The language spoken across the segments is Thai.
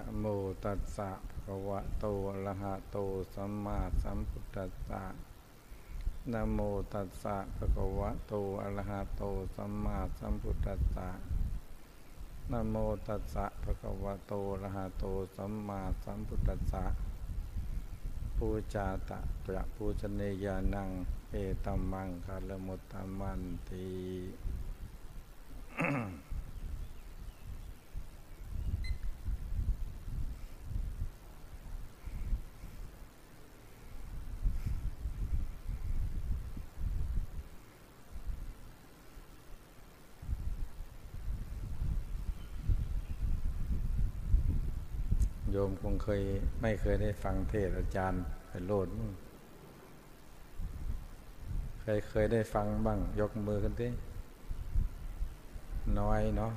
นะโมตัสสะภะคะวะโตอะระหะโตสัมมาสัมพุทธัสสะนะโมตัสสะภะคะวะโตอะระหะโตสัมมาสัมพุทธัสสะนะโมตัสสะภะคะวะโตอะระหะโตสัมมาสัมพุทธัสสะปูจาตะประปูชเนยานัง เอตัมมังคารมุตตมันตี มคงเคยไม่เคยได้ฟังเทศอาจารย์ไปโลดมั้งเคยเคยได้ฟังบ้าง ยกมือกันดิน้อยเนาะ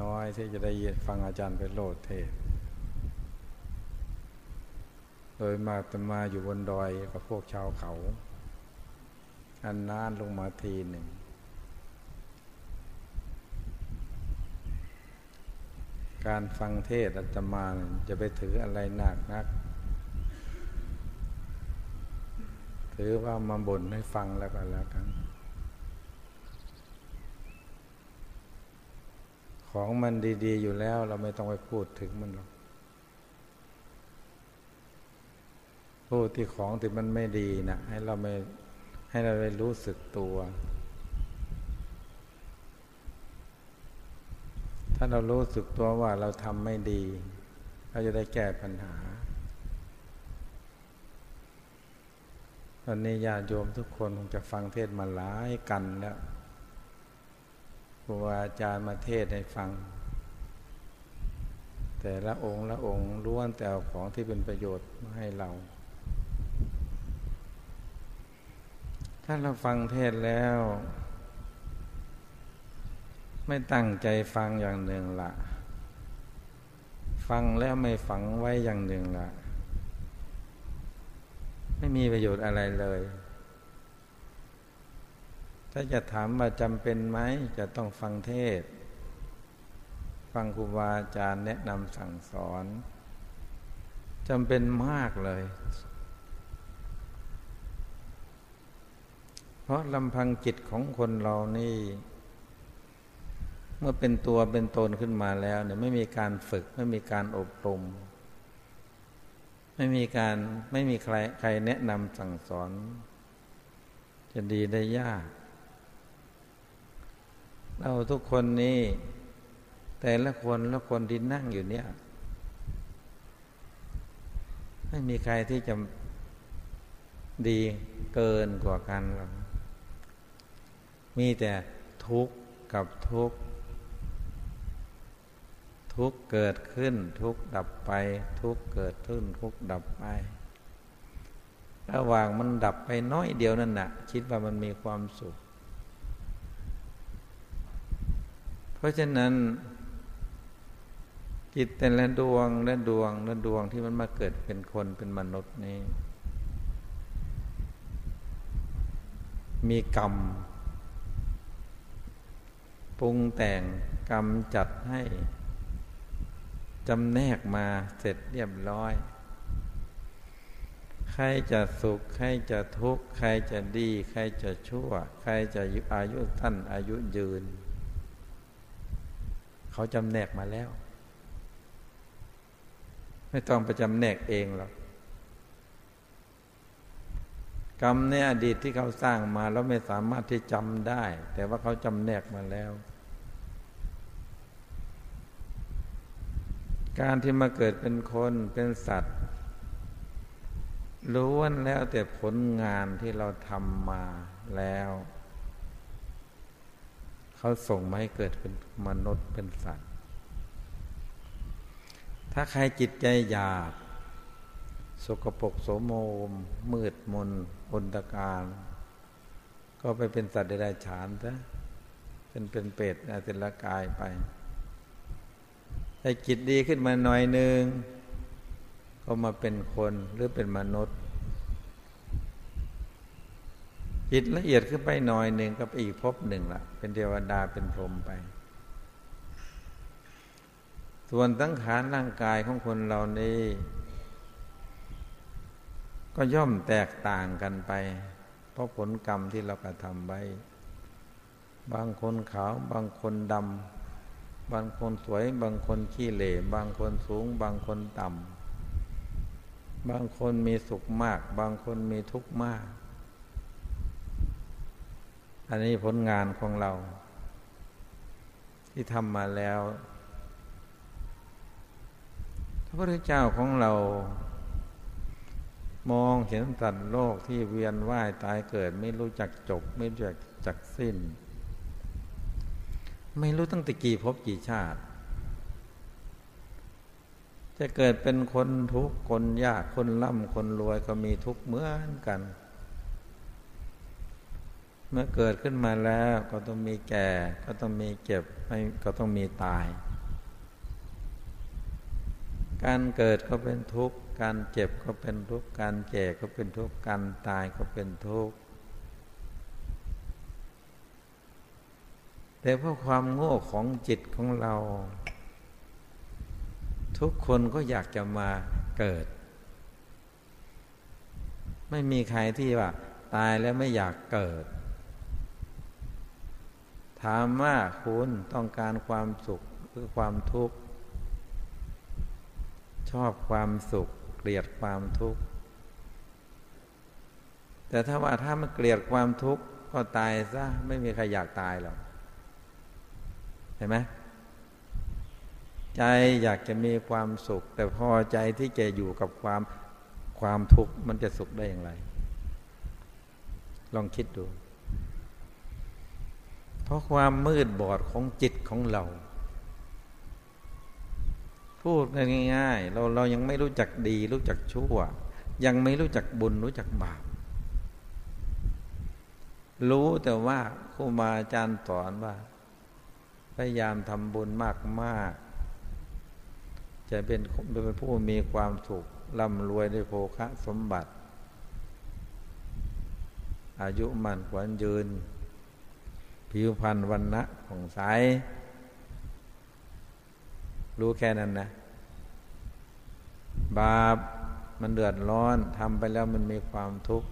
น้อยที่จะได้ยินฟังอาจารย์ไปโลดเทศ โดยมาตมาอยู่บนดอยกับพวกชาวเขา อันนานลงมาทีหนึ่ง การฟังเทศอาตมาจะไปถืออะไรหนักนัก ถือว่ามาบ่นให้ฟังแล้วก็แล้วกัน ของมันดีๆอยู่แล้วเราไม่ต้องไปพูดถึงมันหรอกพูดที่ของที่มันไม่ดีนะให้เราไม่ให้เราได้รู้สึกตัว ถ้าเรารู้สึกตัวว่าเราทำไม่ดี เราจะได้แก้ปัญหา ตอนนี้ญาติโยมทุกคนคงจะฟังเทศมาหลายกันแล้วครูอาจารย์มาเทศให้ฟัง แต่ละองค์ละองค์ล้วนแต่เอาของที่เป็นประโยชน์มาให้เรา ถ้าเราฟังเทศแล้ว ไม่ตั้งใจฟังอย่างหนึ่งละฟังแล้วไม่ฝังไว้อย่างหนึ่งละไม่มีประโยชน์อะไรเลย ถ้าจะถามว่าจำเป็นไหม จะต้องฟังเทศ ฟังครูบาอาจารย์แนะนำสั่งสอนจำเป็นมากเลย เพราะลำพังจิตของคนเรานี่ เมื่อเป็นตัวเป็นตนขึ้นมาแล้วเนี่ยไม่มีการฝึก ไม่มีการอบรม ไม่มีการไม่มีใครใครแนะนำสั่งสอน จะดีได้ยาก เราทุกคนนี้แต่ละคนละคนที่นั่งอยู่เนี่ย ไม่มีใครที่จะดีเกินกว่ากันหรอกมีแต่ทุกข์กับทุกข์ ทุกเกิดขึ้น ทุกดับไป ทุกเกิดขึ้น ทุกดับไประหว่างมันดับไปน้อยเดียวนั่นนะ่ะ คิดว่ามันมีความสุข เพราะฉะนั้น จิตแต่ละดวงและดวงและดวงที่มันมาเกิดเป็นคนเป็นมนุษย์นี้มีกรรมปรุงแต่งกรรมจัดให้ จำแนกมาเสร็จเรียบร้อย ใครจะสุข ใครจะทุกข์ ใครจะดี ใครจะชั่ว ใครจะอายุท่านอายุยืน เขาจำแนกมาแล้ว ไม่ต้องไปจำแนกเองหรอกกรรมในอดีตที่เขาสร้างมาแล้วไม่สามารถที่จำได้ แต่ว่าเขาจำแนกมาแล้ว การที่มาเกิดเป็นคนเป็นสัตว์ล้วนแล้วแต่ผลงานที่เราทำมาแล้ว เขาส่งมาให้เกิดเป็นมนุษย์เป็นสัตว์ ถ้าใครจิตใจหยาบสกปรกโสโมม มืดมนอนตการ ก็ไปเป็นสัตว์เดรัจฉานซะเป็นเป็นเปรตอาเซลกายไป ถ้าจิตดีขึ้นมาหน่อยหนึ่งก็มาเป็นคนหรือเป็นมนุษย์ จิตละเอียดขึ้นไปหน่อยหนึ่งก็ไปอีกภพหนึ่งละเป็นเทวดาเป็นพรหมไป ส่วนสังขารร่างกายของคนเรานี้ก็ย่อมแตกต่างกันไป เพราะผลกรรมที่เรากระทำไว้ บางคนขาวบางคนดำ บางคนสวย บางคนขี้เหร่บางคนสูง บางคนต่ำบางคนมีสุขมาก บางคนมีทุกข์มาก อันนี้ผลงานของเรา ที่ทำมาแล้วพระพุทธเจ้าของเรา มองเห็นสัตว์โลกที่เวียนว่ายตายเกิด ไม่รู้จักจบ ไม่รู้จักจักสิ้น ไม่รู้ตั้งแต่กี่ภพกี่ชาติ จะเกิดเป็นคนทุกข์คนยากคนร่ำคนรวยก็มีทุกข์เหมือนกัน เมื่อเกิดขึ้นมาแล้วก็ต้องมีแก่ ก็ต้องมีเจ็บไม่ก็ต้องมีตาย การเกิดก็เป็นทุกข์ การเจ็บก็เป็นทุกข์ การแก่ก็เป็นทุกข์ การตายก็เป็นทุกข์ แต่เพราะความโง่ของจิตของเรา ทุกคนก็อยากจะมาเกิด ไม่มีใครที่ว่า ตายแล้วไม่อยากเกิด ถามว่าคุณต้องการความสุขหรือความทุกข์ ชอบความสุข เกลียดความทุกข์ แต่ถ้าว่าถ้ามันเกลียดความทุกข์ ก็ตายซะ ไม่มีใครอยากตายหรอก เห็นไหมใจอยากจะมีความสุข แต่พอใจที่จะอยู่กับความความทุกข์มันจะสุขได้อย่างไร ลองคิดดู เพราะความมืดบอดของจิตของเรา พูดง่ายๆเราเรายังไม่รู้จักดี รู้จักชั่ว ยังไม่รู้จักบุญรู้จักบาปรู้แต่ว่าครูบาอาจารย์สอนว่า พยายามทำบุญมากมากจะเป็นเป็นผู้มีความสุขร่ำรวยด้วยโภคะสมบัติ อายุมันขวัญยืน ผิวพรรณวันนะของใสรู้แค่นั้นนะ บาปมันเดือดร้อนทำไปแล้วมันมีความทุกข์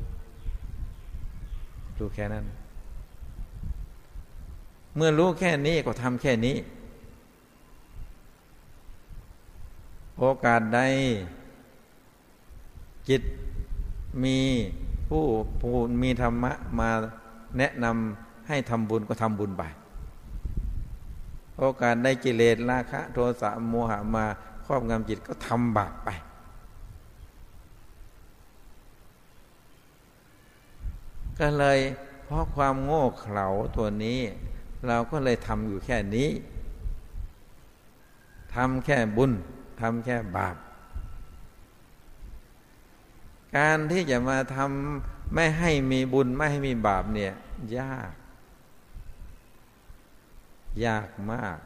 รู้แค่นั้น เมื่อรู้แค่นี้ก็ทำแค่นี้ โอกาสใด จิตมีผู้ผู้มีธรรมะมาแนะนำให้ทำบุญก็ทำบุญไป โอกาสได้กิเลสราคะ โทสะโมหะมาครอบงำจิตก็ทำบาปไป ก็เลยเพราะความโง่เขลาตัวนี้ เราก็เลยทำอยู่แค่นี้ทำแค่บุญทำแค่บาป การที่จะมาทำไม่ให้มีบุญไม่ให้มีบาปเนี่ย ยาก ยากมาก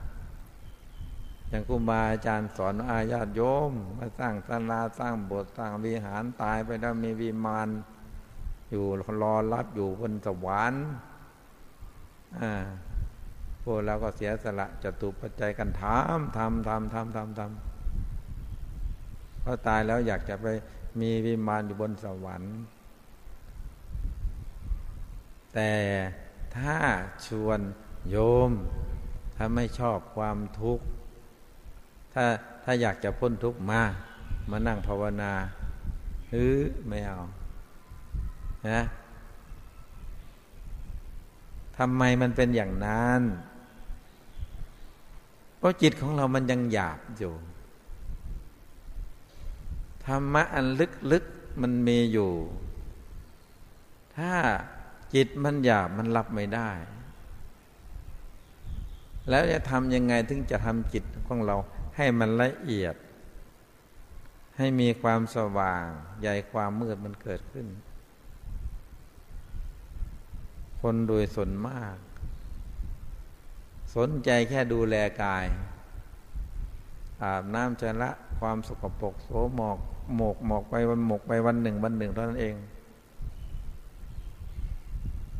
อย่างครูบาอาจารย์สอนอาญาติโยม มาสร้างศาลาสร้างโบสถ์สร้างวิหารตายไปแล้วมีวิมานอยู่รอรับอยู่บนสวรรค์อ่า พวกเราก็เสียสละจตุปัจจัยกันทำทำทำทำทำทำเพอตายแล้วอยากจะไปมีวิมานอยู่บนสวรรค์ แต่ถ้าชวนโยม ถ้าไม่ชอบความทุกข์ ถ้าถ้าอยากจะพ้นทุกข์มา มานั่งภาวนาหรือไม่เอานะทำไมมันเป็นอย่างนั้น เพราะจิตของเรามันยังหยาบอยู่ ธรรมะอันลึกๆมันมีอยู่ ถ้าจิตมันหยาบมันรับไม่ได้ แล้วจะทำยังไงถึงจะทำจิตของเราให้มันละเอียด ให้มีความสว่าง ใหญ่ความมืดมันเกิดขึ้น คนโดยส่วนมาก สนใจแค่ดูแลกาย อาบน้ำชำระความสกปรกโสหมอกหมกหมอกไปวันหมกไปวันหนึ่งวันหนึ่งเท่านั้นเอง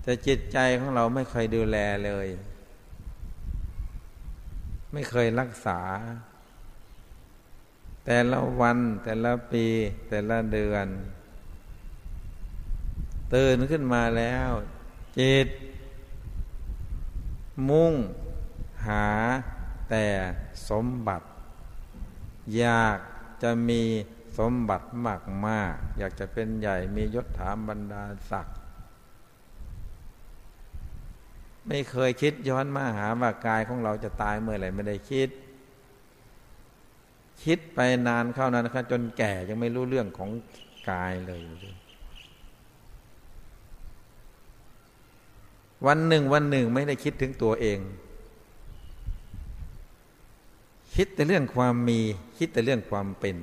แต่จิตใจของเราไม่เคยดูแลเลย ไม่เคยรักษา แต่ละวัน แต่ละปี แต่ละเดือนตื่นขึ้นมาแล้ว จิต มุ่ง หาแต่สมบัติ อยากจะมีสมบัติมากมากอยากจะเป็นใหญ่มียศถาบรรดาศักดิ์ไม่เคยคิดย้อนมาหาว่ากายของเราจะตายเมื่อไหร่ไม่ได้คิด คิดไปนานเข้านั้นนะครับจนแก่ยังไม่รู้เรื่องของกายเลยวันหนึ่งวันหนึ่งไม่ได้คิดถึงตัวเอง คิดแต่เรื่องความมี คิดแต่เรื่องความเป็น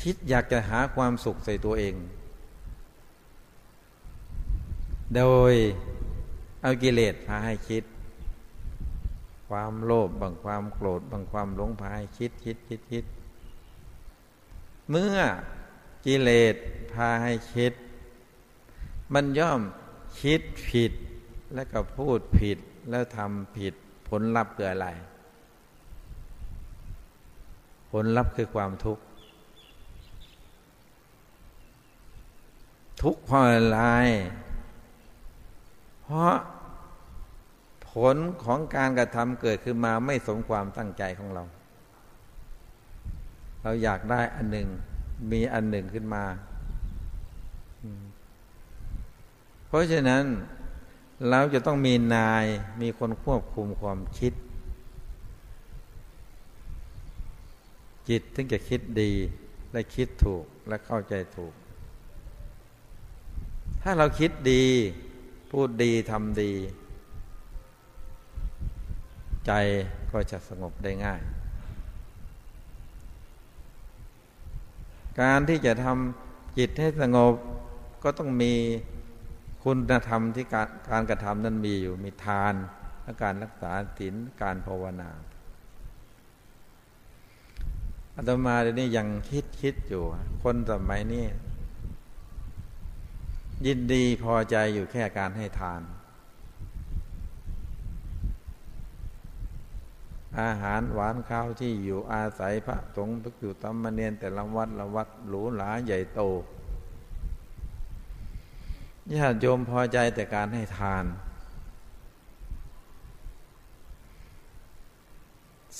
คิดอยากจะหาความสุขใส่ตัวเอง โดยเอากิเลสพาให้คิด ความโลภบางความโกรธบางความหลงพาให้คิดคิดคิดคิด เมื่อกิเลสพาให้คิด มันย่อมคิดผิดแล้วก็พูดผิดแล้วทำผิด ผลลัพธ์คืออะไร ผลลัพธ์คือความทุกข์ ทุกข์เพราะอะไร เพราะผลของการกระทำเกิดขึ้นมาไม่สมความตั้งใจของเรา เราอยากได้อันหนึ่ง มีอันหนึ่งขึ้นมา เพราะฉะนั้น เราจะต้องมีนายมีคนควบคุมความคิด จิตถึงจะคิดดีและคิดถูกและเข้าใจถูก ถ้าเราคิดดี พูดดีทำดี ใจก็จะสงบได้ง่าย การที่จะทำจิตให้สงบก็ต้องมี คุณธรรมที่การการกระทำนั้นมีอยู่มีทานและการรักษาศีลการภาวนาอาตมาเดี๋ยวนี้ยังคิดคิดอยู่ คนสมัยนี้ยินดีพอใจอยู่แค่การให้ทาน อาหารหวานข้าวที่อยู่อาศัยพระสงฆ์พระอยู่ตมเนียนแต่ละวัดละวัดหรูหราใหญ่โต ญาติโยมพอใจแต่การให้ทาน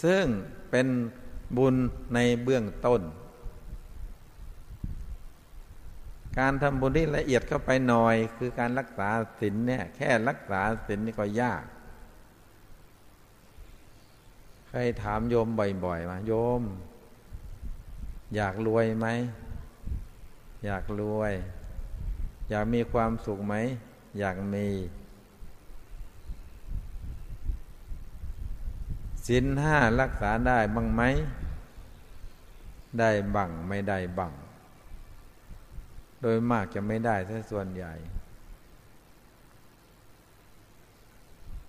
ซึ่งเป็นบุญในเบื้องต้น การทำบุญที่ละเอียดเข้าไปหน่อย คือการรักษาศีลเนี่ย แค่รักษาศีลนี่ก็ยากเคยถามโยมบ่อยๆมาโยม อยากรวยไหม อยากรวย อยากมีความสุขไหม อยากมีศีลห้ารักษาได้บ้างไหม ได้บังไม่ได้บังโดยมากจะไม่ได้ถ้าส่วนใหญ่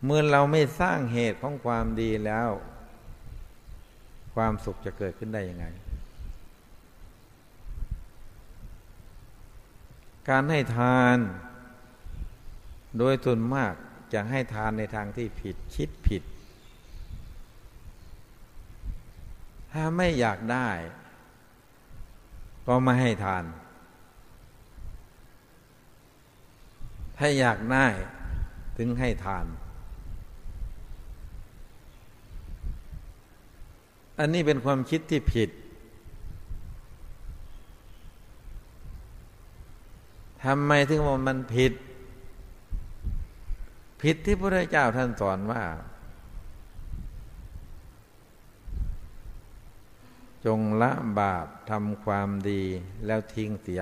เมื่อเราไม่สร้างเหตุของความดีแล้ว ความสุขจะเกิดขึ้นได้ยังไง การให้ทาน โดยส่วนมากจะให้ทานในทางที่ผิดคิดผิด ถ้าไม่อยากได้ ก็ไม่ให้ทาน ถ้าอยากได้ ถึงให้ทาน อันนี้เป็นความคิดที่ผิด ทำไมถึงว่ามันผิด ผิดที่พระเจ้าท่านสอนว่า จงละบาปทำความดีแล้วทิ้งเสีย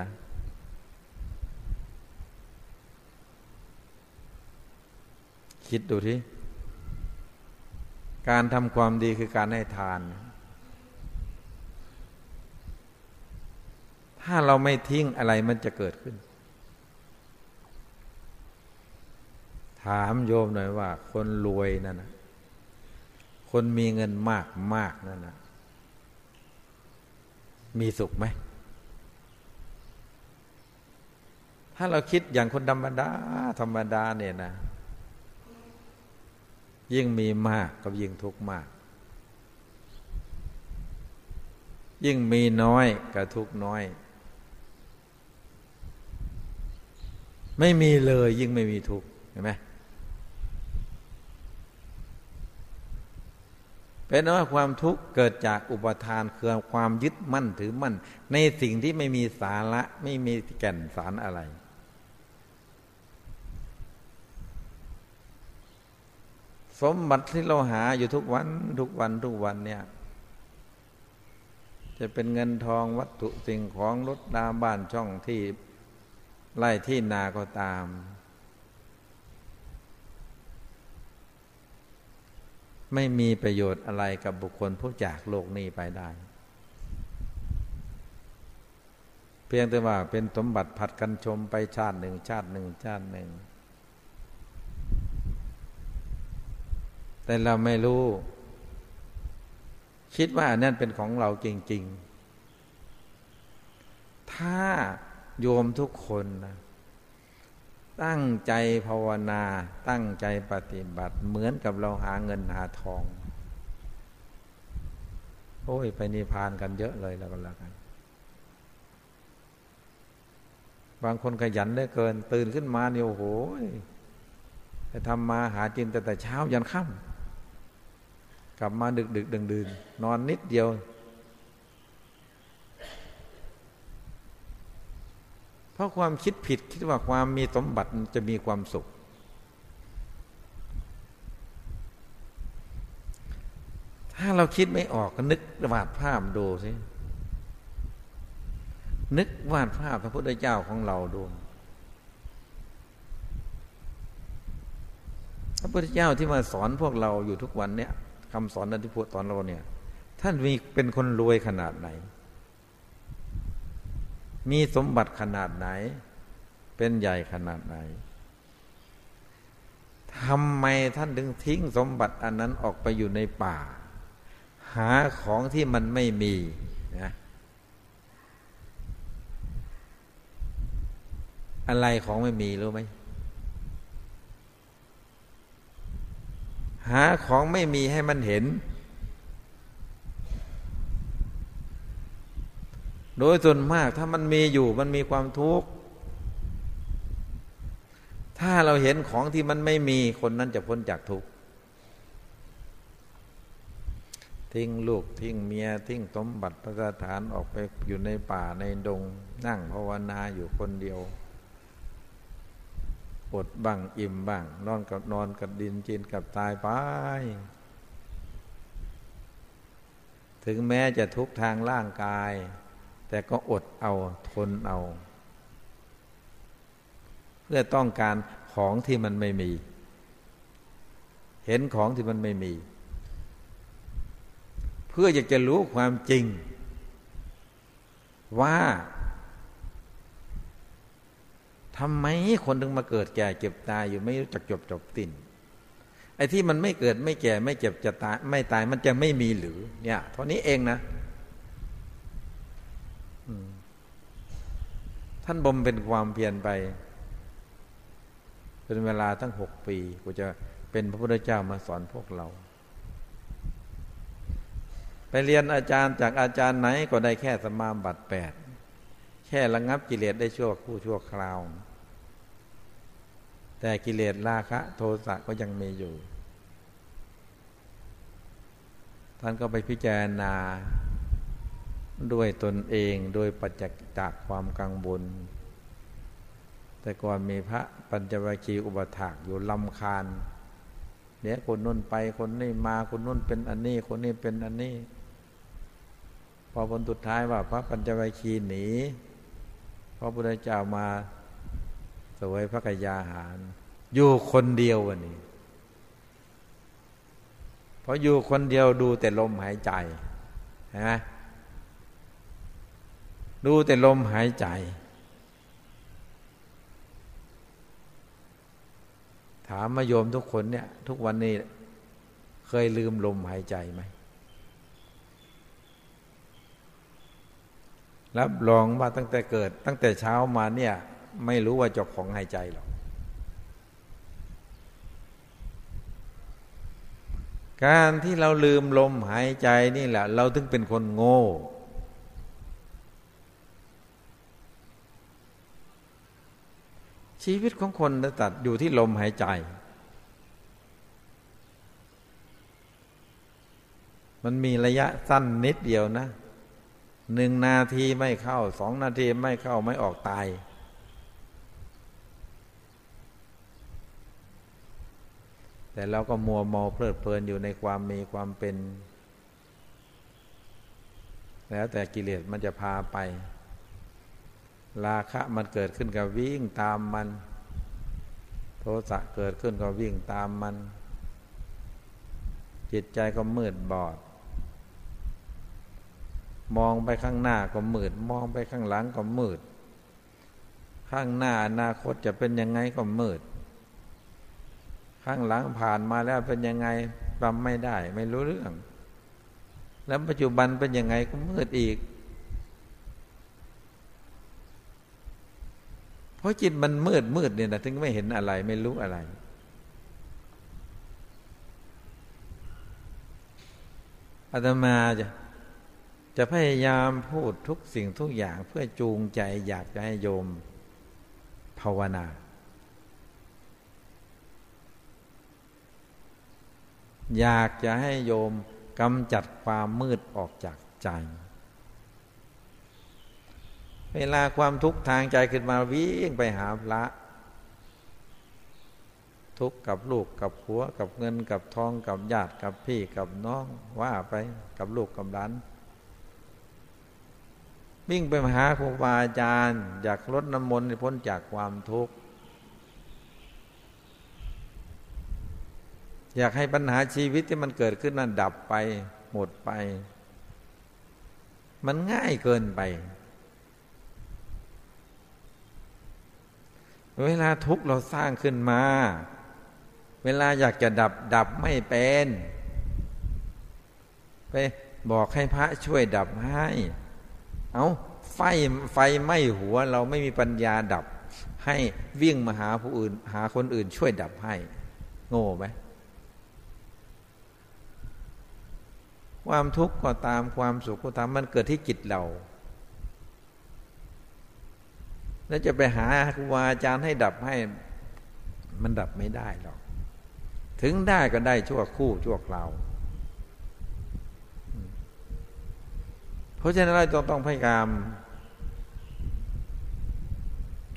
คิดดูที่การทำความดีคือการให้ทาน ถ้าเราไม่ทิ้งอะไรมันจะเกิดขึ้น ถามโยมหน่อยว่า คนรวยนั่นนะคนมีเงินมากมากนั่นนะมีสุขไหม ถ้าเราคิดอย่างคนธรรมดา ธรรมดาเนี่ยนะ ยิ่งมีมากก็ยิ่งทุกข์มาก ยิ่งมีน้อยก็ทุกน้อย ไม่มีเลยยิ่งไม่มีทุกเห็นไหม เป็นว่าความทุกข์เกิดจากอุปทานคือความยึดมั่นถือมั่น ในสิ่งที่ไม่มีสาระไม่มีแก่นสารอะไร สมบัติที่เราหาอยู่ทุกวันทุกวันทุกวันเนี่ย จะเป็นเงินทองวัตถุสิ่งของรถดาบ้านช่องที่ไล่ที่นาก็ตาม ไม่มีประโยชน์อะไรกับบุคคลผู้จากโลกนี้ไปได้ เพียงแต่ว่าเป็นสมบัติผัดกันชมไปชาติหนึ่งชาติหนึ่งชาติหนึ่ง แต่เราไม่รู้ คิดว่านั่นเป็นของเราจริง ๆ ถ้าโยมทุกคนนะ ตั้งใจภาวนา ตั้งใจปฏิบัติ เหมือนกับเราหาเงินหาทอง โอ้ย ไปนิพพานกันเยอะเลยแล้วก็แล้วกัน บางคนขยันได้เกิน ตื่นขึ้นมาเนี่ยโอ้โหไปทำมาหาจินแต่แต่เช้ายันค่ำกลับมาดึกดึกดึงดื่นนอนนิดเดียว เพราะความคิดผิดคิดว่าความมีสมบัติจะมีความสุข ถ้าเราคิดไม่ออกก็นึกวาดภาพดูสินึกวาดภาพพระพุทธเจ้าของเราดูพระพุทธเจ้าที่มาสอนพวกเราอยู่ทุกวันเนี่ยคำสอนนันที่พูดสอนเราเนี่ย ท่านมีเป็นคนรวยขนาดไหน มีสมบัติขนาดไหน เป็นใหญ่ขนาดไหนทำไมท่านถึงทิ้งสมบัติอันนั้นออกไปอยู่ในป่า หาของที่มันไม่มีนะอะไรของไม่มีรู้ไหมหาของไม่มีให้มันเห็น โดยส่วนมากถ้ามันมีอยู่มันมีความทุกข์ ถ้าเราเห็นของที่มันไม่มีคนนั้นจะพ้นจากทุกข์ ทิ้งลูกทิ้งเมีย ทิ้งสมบัติพระสถานออกไปอยู่ในป่าในดง นั่งภาวนาอยู่คนเดียวอดบ้างอิ่มบ้าง นอนกับนอนกับดินจินกับตายไป ถึงแม้จะทุกทางร่างกาย แต่ก็อดเอาทนเอา เพื่อต้องการของที่มันไม่มี เห็นของที่มันไม่มี เพื่ออยากจะรู้ความจริง ว่าทำไมคนถึงมาเกิดแก่เจ็บตายอยู่ไม่รู้จักจบจบติ้นไอ้ที่มันไม่เกิดไม่แก่ไม่เจ็บจะตายไม่ตายมันจะไม่มีหรือ เนี่ยเท่านี้เองนะ ท่านบ่มเป็นความเพียรไป เป็นเวลาตั้งหกปีกูจะเป็นพระพุทธเจ้ามาสอนพวกเรา ไปเรียนอาจารย์จากอาจารย์ไหนก็ได้แค่สมาบัติแปดแค่ระงับกิเลสได้ชั่วคู่ชั่วคราว แต่กิเลสราคะ โทสะก็ยังมีอยู่ ท่านก็ไปพิจารณา ด้วยตนเองโดยปัจจักจากความกังวลแต่ก่อนมีพระปัญจวัคคีย์อุปถากอยู่ลำคาญเดี๋ยวคนนุ่นไปคนนี้มาคนนุ่นเป็นอันนี้ คนนี้เป็นอันนี้ พอคนสุดท้ายว่า พระปัญจวัคคีย์หนีพระพุทธเจ้ามาสวยพระกยาหาร อยู่คนเดียววันนี้พออยู่คนเดียวดูแต่ลมหายใจเห็นไหม ดูแต่ลมหายใจ ถามมาโยมทุกคนเนี่ย ทุกวันนี้เคยลืมลมหายใจไหม รับรองว่าตั้งแต่เกิด ตั้งแต่เช้ามาเนี่ย ไม่รู้ว่าจบของหายใจหรอกการที่เราลืมลมหายใจนี่แหละ เราถึงเป็นคนโง่ ชีวิตของคนตัดอยู่ที่ลมหายใจ มันมีระยะสั้นนิดเดียวนะหนึ่งนาทีไม่เข้าสองนาทีไม่เข้าไม่ออกตาย แต่เราก็มัวเมาเพลิดเพลินอยู่ในความมีความเป็น แล้วแต่กิเลสมันจะพาไป ราคะมันเกิดขึ้นก็วิ่งตามมัน โทสะเกิดขึ้นก็วิ่งตามมัน จิตใจก็มืดบอด มองไปข้างหน้าก็มืด มองไปข้างหลังก็มืด ข้างหน้าอนาคตจะเป็นยังไงก็มืด ข้างหลังผ่านมาแล้วเป็นยังไงจำไม่ได้ ไม่รู้เรื่อง แล้วปัจจุบันเป็นยังไงก็มืดอีก ราะจิตมันมืดมืดเนี่ยนะถึงไม่เห็นอะไรไม่รู้อะไร อาตมาจะจะพยายามพูดทุกสิ่งทุกอย่างเพื่อจูงใจอยากจะให้โยมภาวนา อยากจะให้โยมกำจัดความมืดออกจากใจ เวลาความทุกข์ทางใจขึ้นมาวิ่งไปหาพระ ทุกข์กับลูกกับผัว กับเงินกับทองกับญาติกับพี่กับน้องว่าไปกับลูกกับหลานวิ่งไปหาครูบาอาจารย์ อยากลดน้ำมนต์พ้นจากความทุกข์อยากให้ปัญหาชีวิตที่มันเกิดขึ้นนั้นดับไปหมดไป มันง่ายเกินไป เวลาทุกข์เราสร้างขึ้นมา เวลาอยากจะดับดับไม่เป็น ไปบอกให้พระช่วยดับให้ เอาไฟไฟไหม้หัวเราไม่มีปัญญาดับ ให้วิ่งมาหาผู้อื่น หาคนอื่นช่วยดับให้ โง่ไหมความทุกข์ก็ตามความสุขก็ตามมันเกิดที่จิตเรา แล้วจะไปหาครูบาอาจารย์ให้ดับให้ มันดับไม่ได้หรอก ถึงได้ก็ได้ชั่วคู่ชั่วคราวเพราะฉะนั้นเราต้องต้องพยายาม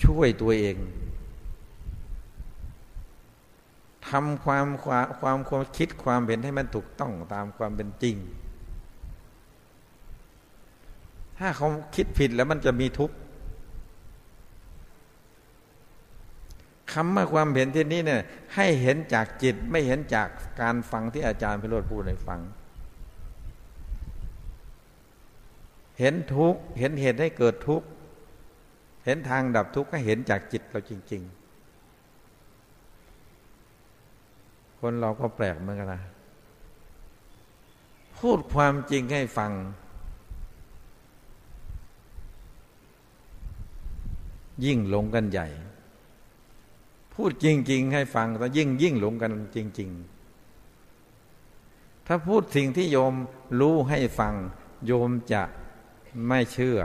ช่วยตัวเองทำความความความความคิดความเห็นให้มันถูกต้องตามความเป็นจริง ถ้าเขาคิดผิดแล้วมันจะมีทุกข์ คำว่าความเห็นที่นี้เนี่ยให้เห็นจากจิตไม่เห็นจากการฟังที่อาจารย์พิโรธพูดให้ฟัง เห็นทุกเห็นเหตุให้เกิดทุกเห็นทางดับทุกข์ก็เห็นจากจิตเราจริง ๆ คนเราก็แปลกเหมือนกันนะพูดความจริงให้ฟัง ยิ่งหลงกันใหญ่ พูดจริง ๆ ให้ฟังแต่ยิ่งยิ่งหลงกันจริง ๆ ถ้าพูดสิ่งที่โยมรู้ให้ฟัง โยมจะไม่เชื่อ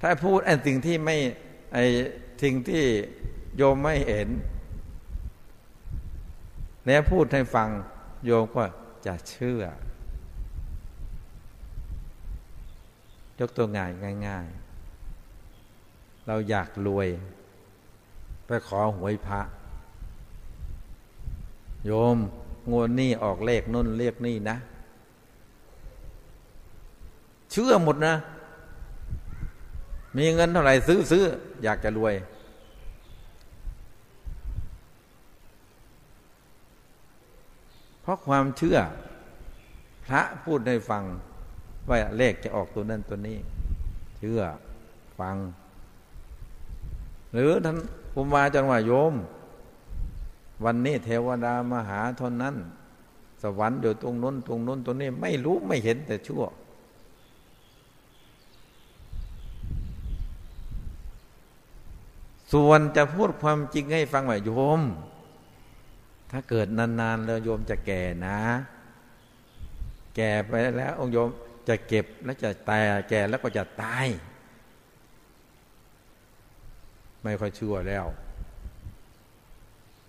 ถ้าพูดไอ้สิ่งที่ไม่ไอ้สิ่งที่โยมไม่เห็น แล้วพูดให้ฟัง โยมก็จะเชื่อ ยกตัวง่ายง่ายๆ เราอยากรวย ไปขอหวยพระ โยมงวดนี่ออกเลขนุ่นเลขนี่นะ เชื่อหมดนะ มีเงินเท่าไหร่ซื้อซื้ออยากจะรวย เพราะความเชื่อ พระพูดให้ฟัง ว่าเลขจะออกตัวนั้นตัวนี้ เชื่อฟัง หรือท่านภูมิวาจังว่าโยม วันนี้เทวดามหาทนนั้น สวรรค์อยู่ตรงนู้นตรงนู้นตรงนี้ไม่รู้ไม่เห็นแต่ชั่ว ส่วนจะพูดความจริงให้ฟังว่าโยม ถ้าเกิดนานๆแล้วโยมจะแก่นะ แก่ไปแล้วองโยมจะเก็บแล้วจะตายแก่แล้วก็จะตาย ไม่ค่อยเชื่อแล้ว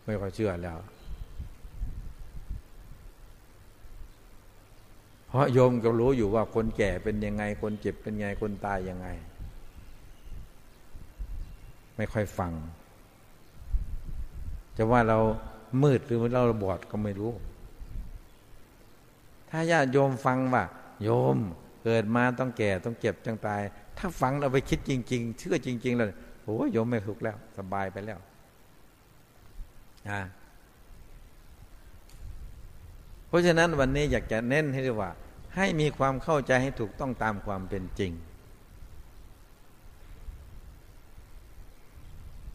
ไม่ค่อยเชื่อแล้ว เพราะโยมก็รู้อยู่ว่าคนแก่เป็นยังไง คนเจ็บเป็นไงคนตายยังไง ไม่ค่อยฟัง จะว่าเรามืดหรือเราบอดก็ไม่รู้ ถ้าญาติโยมฟังว่า โยมเกิดมาต้องแก่ต้องเจ็บต้องตาย ถ้าฟังเราไปคิดจริง ๆ เชื่อจริงๆเลยโอ้ยโยมไม่ทุกแล้ว สบายไปแล้วเพราะฉะนั้นวันนี้อยากจะเน้นให้ดีว่า ให้มีความเข้าใจให้ถูกต้องตามความเป็นจริง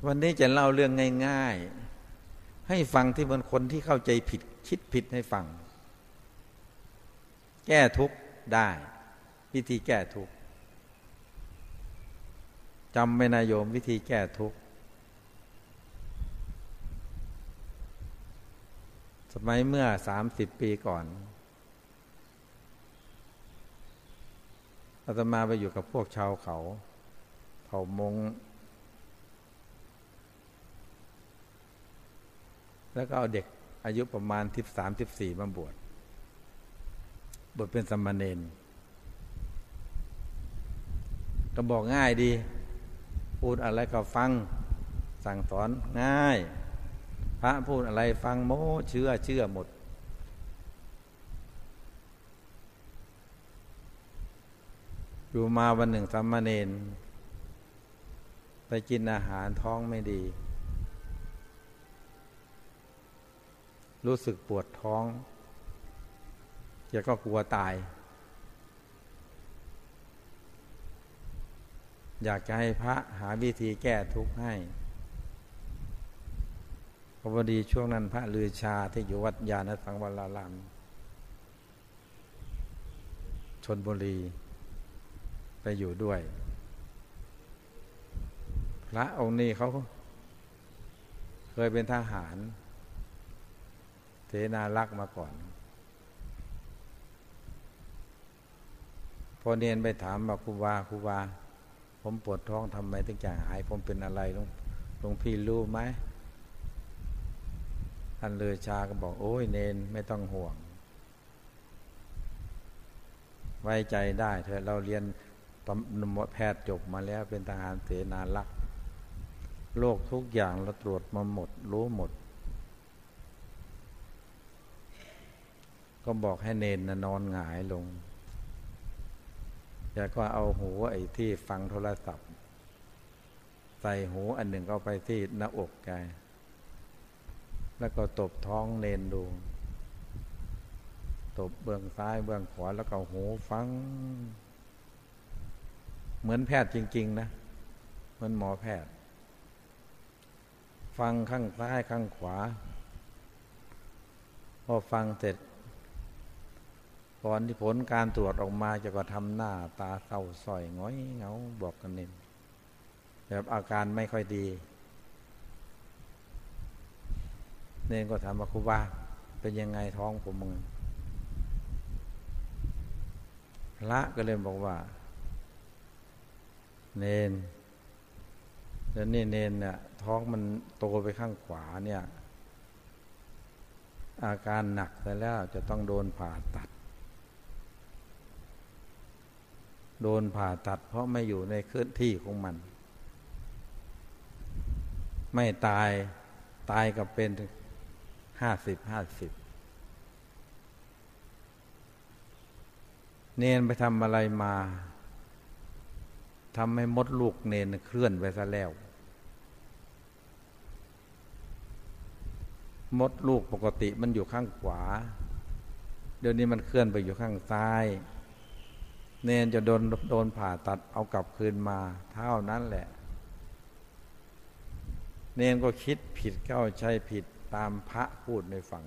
วันนี้จะเล่าเรื่องง่าย ๆ ให้ฟังที่มันคนที่เข้าใจผิดคิดผิดให้ฟัง แก้ทุกข์ได้ วิธีแก้ทุกข์ จำไม่นายโยมวิธีแก้ทุกข์ สมัยเมื่อสามสิบปีก่อนอาตมาไปอยู่กับพวกชาวเขาเผ่ามง แล้วก็เอาเด็กอายุประมาณทิบสามทิบสี่มาบวช บวชเป็นสมณเณรก็บอกง่ายดี พูดอะไรก็ฟัง สั่งสอนง่าย พระพูดอะไรฟังโมเชื่อเชื่อหมด อยู่มาวันหนึ่งสัมมาเนนไปกินอาหารท้องไม่ดี รู้สึกปวดท้องแกก็กลัวตาย อยากจะให้พระหาวิธีแก้ทุกข์ให้พอดีช่วงนั้นพระลือชาที่อยู่วัดยาณสังวรารามชนบุรีไปอยู่ด้วย พระองค์นี้เขาเคยเป็นทหารเทนารักมาก่อน พอเนียนไปถามบอกครูบาครูบา ผมปวดท้องทำไมถึงจะหาย ผมเป็นอะไรหลวงหลวงพี่รู้ไหมท่านเลยชาก็บอกโอ้ยเนนไม่ต้องห่วง ไว้ใจได้เถอะเราเรียนตำแพทย์จบมาแล้วเป็นทหารเสนาลักษ์โรคทุกอย่างเราตรวจมาหมด รู้หมด ก็บอกให้เนนนนอนหงายลง แล้วก็เอาหูไอ้ที่ฟังโทรศัพท์ ใส่หูอันหนึ่งก็ไปที่หน้าอกแกแล้วก็ตบท้องเนนดู ตบเบื้องซ้ายเบื้องขวาแล้วก็หูฟัง เหมือนแพทย์จริง ๆ นะ เหมือนหมอแพทย์ ฟังข้างซ้ายข้างขวา พอฟังเสร็จ ก่อนที่ผลการตรวจออกมาจะก็ทำหน้าตาเศร้าส้อยง้อยเงาบอกกันเน้นแบบอาการไม่ค่อยดี เนนก็ถามว่าครูบาเป็นยังไงท้องผมมึงพระก็เลยบอกว่า เนนแล้วนี่เนนเนี่ยท้องมันโตไปข้างขวาเนี่ย อาการหนักแต่แล้วจะต้องโดนผ่าตัด โดนผ่าตัด เพราะไม่อยู่ในเคลื่อนที่ของมัน ไม่ตายตายกับเป็นห้าสิบห้าสิบเนนไปทำอะไรมาทำให้มดลูกเนนเคลื่อนไปซะแล้ว มดลูกปกติมันอยู่ข้างขวา เดี๋ยวนี้มันเคลื่อนไปอยู่ข้างซ้าย เนนจะโดนโดนผ่าตัดเอากลับคืนมา เท่านั้นแหละ เนนก็คิดผิดเข้าใจผิดตามพระพูดในฟัง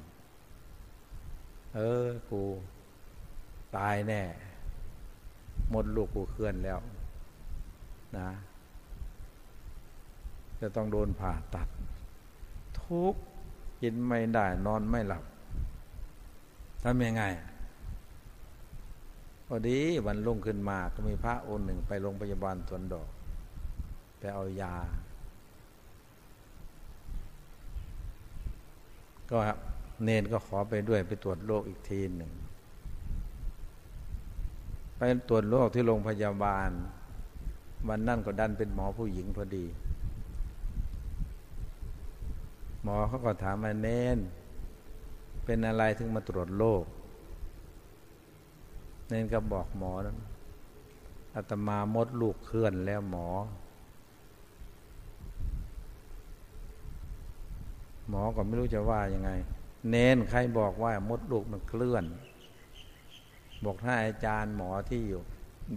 เออ กู ตายแน่ หมดลูกกูเคลื่อนแล้ว นะ จะต้องโดนผ่าตัด ทุกกินไม่ได้นอนไม่หลับทำยังไง พอดีวันรุ่งขึ้นมาก็มีพระองค์หนึ่งไปโรงพยาบาลสวนดอก ไปเอายา ก็เนนก็ขอไปด้วยไปตรวจโรคอีกทีหนึ่ง ไปตรวจโรคที่โรงพยาบาล วันนั่นก็ดันเป็นหมอผู้หญิงพอดี หมอเขาก็ถามมาเนน เป็นอะไรถึงมาตรวจโรค เนนก็บอกหมอนั้นอาตมามดลูกเคลื่อนแล้วหมอ หมอก็ไม่รู้จะว่ายังไง เน้นใครบอกว่ามดลูกมันเคลื่อน บอกถ้าอาจารย์หมอที่อยู่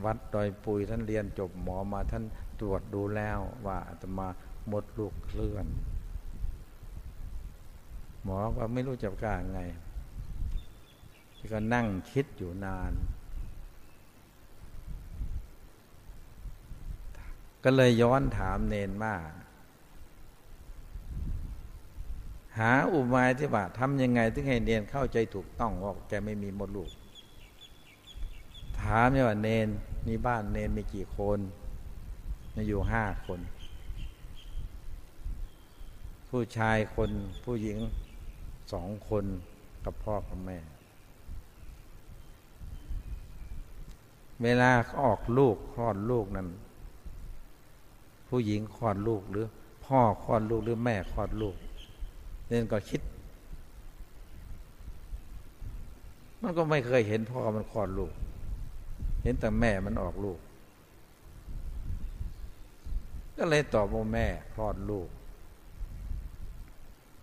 วัดดอยปุยท่านเรียนจบหมอมาท่านตรวจดูแล้วว่าอาตมามดลูกเคลื่อน หมอก็ไม่รู้จะกล้าไงก็นั่งคิดอยู่นาน ก็เลยย้อนถามเนนมาหาอุบายที่ว่าทำยังไงถึงให้เนนเข้าใจถูกต้องว่าแกไม่มีมดลูก ถามเนี่ยว่าเนนนี่บ้านเนนมีกี่คนมีอยู่ห้าคน ผู้ชายคนผู้หญิงสองคนกับพ่อกับแม่ เวลาออกลูกคลอดลูกนั้น ผู้หญิงคลอดลูกหรือ พ่อคลอดลูกหรือแม่คลอดลูกเน่นก็คิด มันก็ไม่เคยเห็นพ่อมันคลอดลูก เห็นแต่แม่มันออกลูก ก็เลยตอบว่าแม่คลอดลูก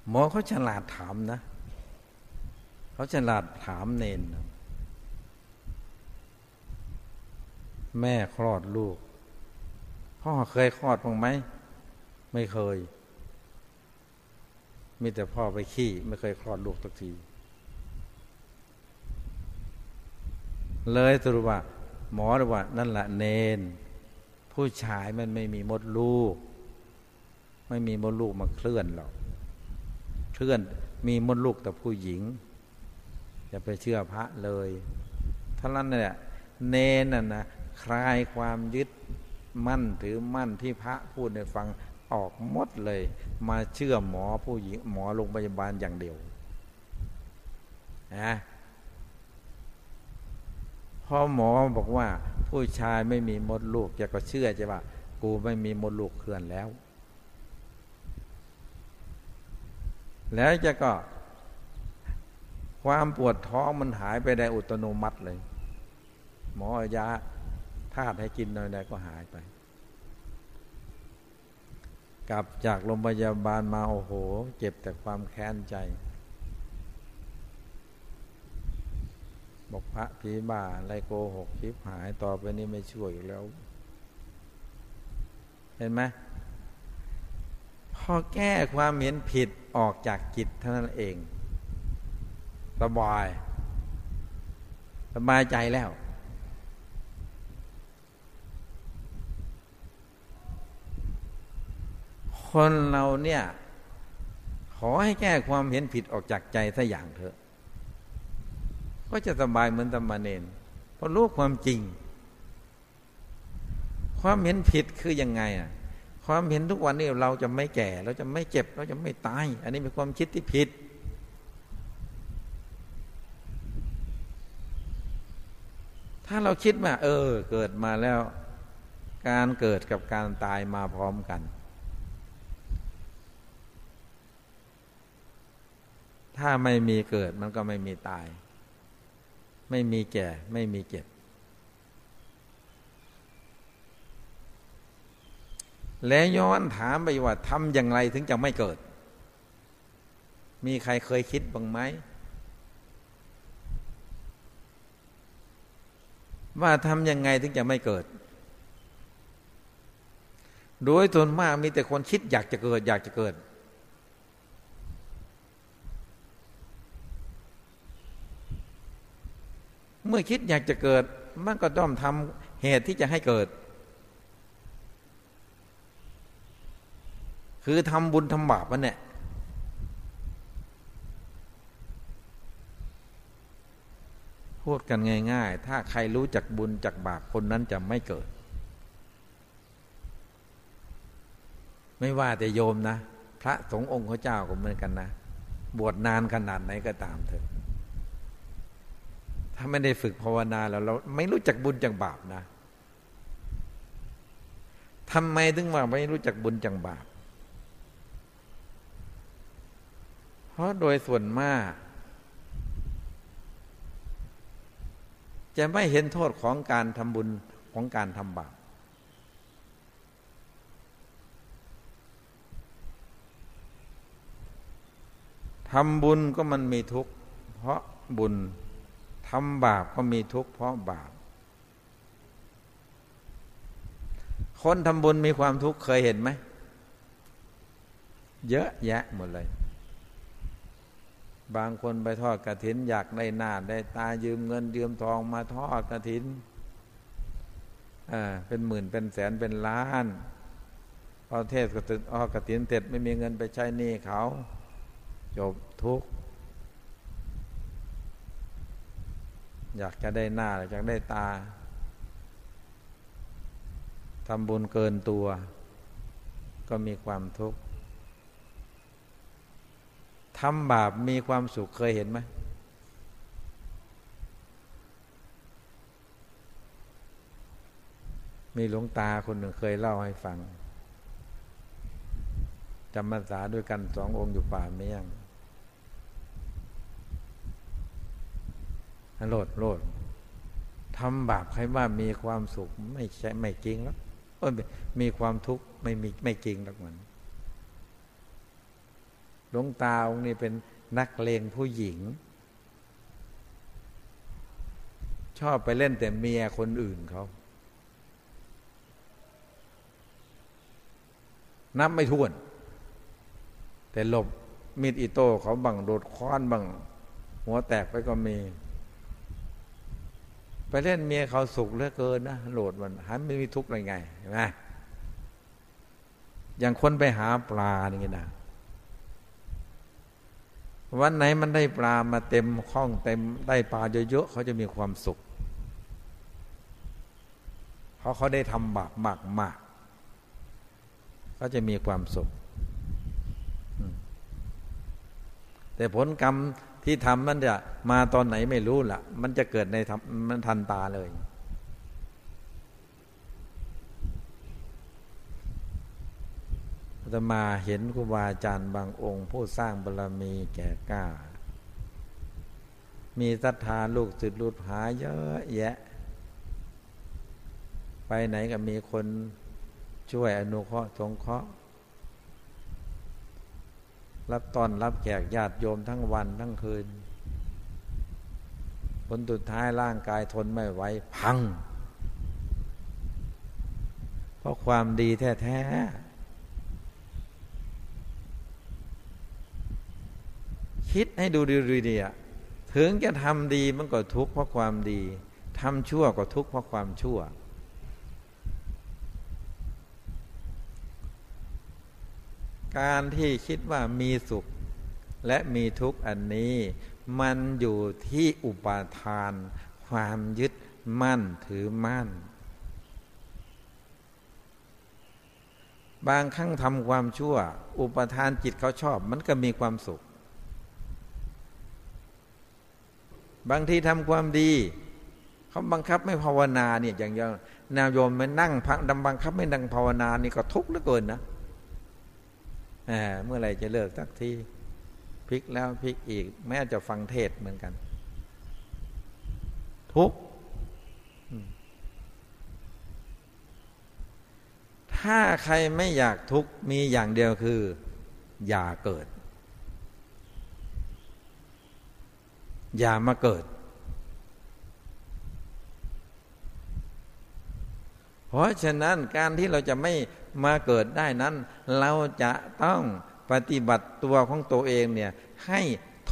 หมอเขาฉลาดถามนะเขาฉลาดถามเนน แม่คลอดลูก พ่อเคยคลอดบ้างไหม ไม่เคย มีแต่พ่อไปขี้ ไม่เคยคลอดลูกสักที เลยสรุปว่า หมอรือว่า นั่นแหละเนน ผู้ชายมันไม่มีมดลูก ไม่มีมดลูกมาเคลื่อนหรอกเคลื่อนมีมดลูกแต่ผู้หญิงอย่าไปเชื่อพระเลยท่านั้นเนี่ยเนนน่ะนะคลายความยึด มั่นถือมั่นที่พระพูดในฟังออกหมดเลย มาเชื่อหมอผู้หญิงหมอโรงพยาบาลอย่างเดียวนะพอหมอบอกว่า ผู้ชายไม่มีมดลูกจะก็เชื่อใช่ปะกูไม่มีมดลูกเคลื่อนแล้ว แล้วจะก็ ความปวดท้องมันหายไปได้อุตโนมัติเลย หมอยา ธาตุให้กินหน่อยๆก็หายไป กลับจากโรงพยาบาลมาโอ้โห เจ็บแต่ความแค้นใจ บอกพระผีบ้าไรโกหกคิปหายต่อไปนี้ไม่ช่วยอยู่แล้ว เห็นไหมพอแก้ความเห็นผิดออกจากจิตเท่านั้นเองสบายสบายใจแล้ว คนเราเนี่ย ขอให้แก้ความเห็นผิดออกจากใจสัอย่างเถอะ ก็จะสบายเหมือนตมาเนนเพราะรู้ความจริง ความเห็นผิดคือยังไงอะ ความเห็นทุกวันนี้เราจะไม่แก่ เราจะไม่เจ็บ เราจะไม่ตาย อันนี้เป็นความคิดที่ผิดถ้าเราคิดว่าเออ เกิดมาแล้ว การเกิดกับการตายมาพร้อมกัน ถ้าไม่มีเกิดมันก็ไม่มีตาย ไม่มีแก่ ไม่มีเจ็บ แล้วย้อนถามไปว่าทำอย่างไรถึงจะไม่เกิด มีใครเคยคิดบ้างไหมว่าทำยังไงถึงจะไม่เกิด โดยส่วนมากมีแต่คนคิดอยากจะเกิด อยากจะเกิด เมื่อคิดอยากจะเกิด มันก็ต้องทำเหตุที่จะให้เกิด คือทำบุญทำบาปมันเนี่ยพูดกันง่าย ๆ ถ้าใครรู้จักบุญจักบาปคนนั้นจะไม่เกิด ไม่ว่าแต่โยมนะ พระสงฆ์องค์พระเจ้าก็เหมือนกันนะ บวชนานขนาดไหนก็ตามเถอะ ถ้าไม่ได้ฝึกภาวนาแล้วเราไม่รู้จักบุญจักบาปนะทำไมถึงว่าไม่รู้จักบุญจักบาป เพราะโดยส่วนมาก จะไม่เห็นโทษของการทำบุญของการทำบาป ทำบุญก็มันมีทุกข์ เพราะบุญ ทำบาปก็มีทุกข์เพราะบาป คนทำบุญมีความทุกข์เคยเห็นไหม เยอะแยะหมดเลย บางคนไปทอดกระถิน อยากได้หน้าได้ตายืมเงิน ยืมทองมาทอดกระถินอ่าเป็นหมื่นเป็นแสนเป็นล้านพอเทศกระถินออกกระถินเสร็จไม่มีเงินไปใช้หนี้เขา จบทุกข อยากจะได้หน้าอยากได้ตาทำบุญเกินตัว ก็มีความทุกข์ทำบาปมีความสุขเคยเห็นไหมมีหลวงตาคนหนึ่งเคยเล่าให้ฟังจำพรรษาด้วยกันสององค์อยู่ป่าเมียง โลดโลดทำบาปใครว่ามีความสุขไม่ใช่ไม่จริงแล้วมีความทุกข์ไม่มีไม่จริงหรอกมันหลวงตาองค์นี้เป็นนักเลงผู้หญิง ชอบไปเล่นแต่เมียคนอื่นเขานับไม่ถ้วน แต่หลบมีดอิโต้เขาบังโดดค้อนบัง หัวแตกไปก็มี ไปเล่นเมียเขาสุขเหลือเกินนะโหลดมันหาไม่มีทุกข์อะไรไงเห็นไหมอย่างคนไปหาปลาอย่างนี้นะวันไหนมันได้ปลามาเต็มคล้องเต็มได้ปลาเยอะๆเขาจะมีความสุข เพราะเขาได้ทำบาปมากมากเขาจะมีความสุข แต่ผลกรรม ที่ทำมันจะมาตอนไหนไม่รู้ละ่ะ มันจะเกิดในมันทันตาเลย จะมาเห็นครูบาอาจารย์บางองค์ ผู้สร้างบารรมีแก่กล้า มีศรัทธาลูกศิษย์ลูกหาเยอะแยะ ไปไหนก็มีคนช่วยอนุเคราะห์สงเคราะห์ รับตอนรับแขกญาติโยมทั้งวันทั้งคืน ผลสุดท้ายร่างกายทนไม่ไหวพัง เพราะความดีแท้ๆ คิดให้ดูดีๆอะถึงจะทำดีมันก็ทุกข์เพราะความดีทำชั่วก็ทุกข์เพราะความชั่ว การที่คิดว่ามีสุข และมีทุกข์อันนี้ มันอยู่ที่อุปาทาน ความยึดมั่นถือมั่น บางครั้งทำความชั่ว อุปทานจิตเขาชอบ มันก็มีความสุข บางทีทำความดีเขาบังคับไม่ภาวนาเนี่ยอย่างอย่างนาวโยมมันนั่งพักดำบังคับไม่นั่งภาวนานี่ก็ทุกข์เหลือเกินนะ เมื่อไรจะเลิกสักทีพลิกแล้วพลิกอีก แม้จะฟังเทศเหมือนกัน ทุกถ้าใครไม่อยากทุกมีอย่างเดียวคือ อย่าเกิด อย่ามาเกิด เพราะฉะนั้นการที่เราจะไม่ มาเกิดได้นั้น เราจะต้องปฏิบัติตัวของตัวเองเนี่ยให้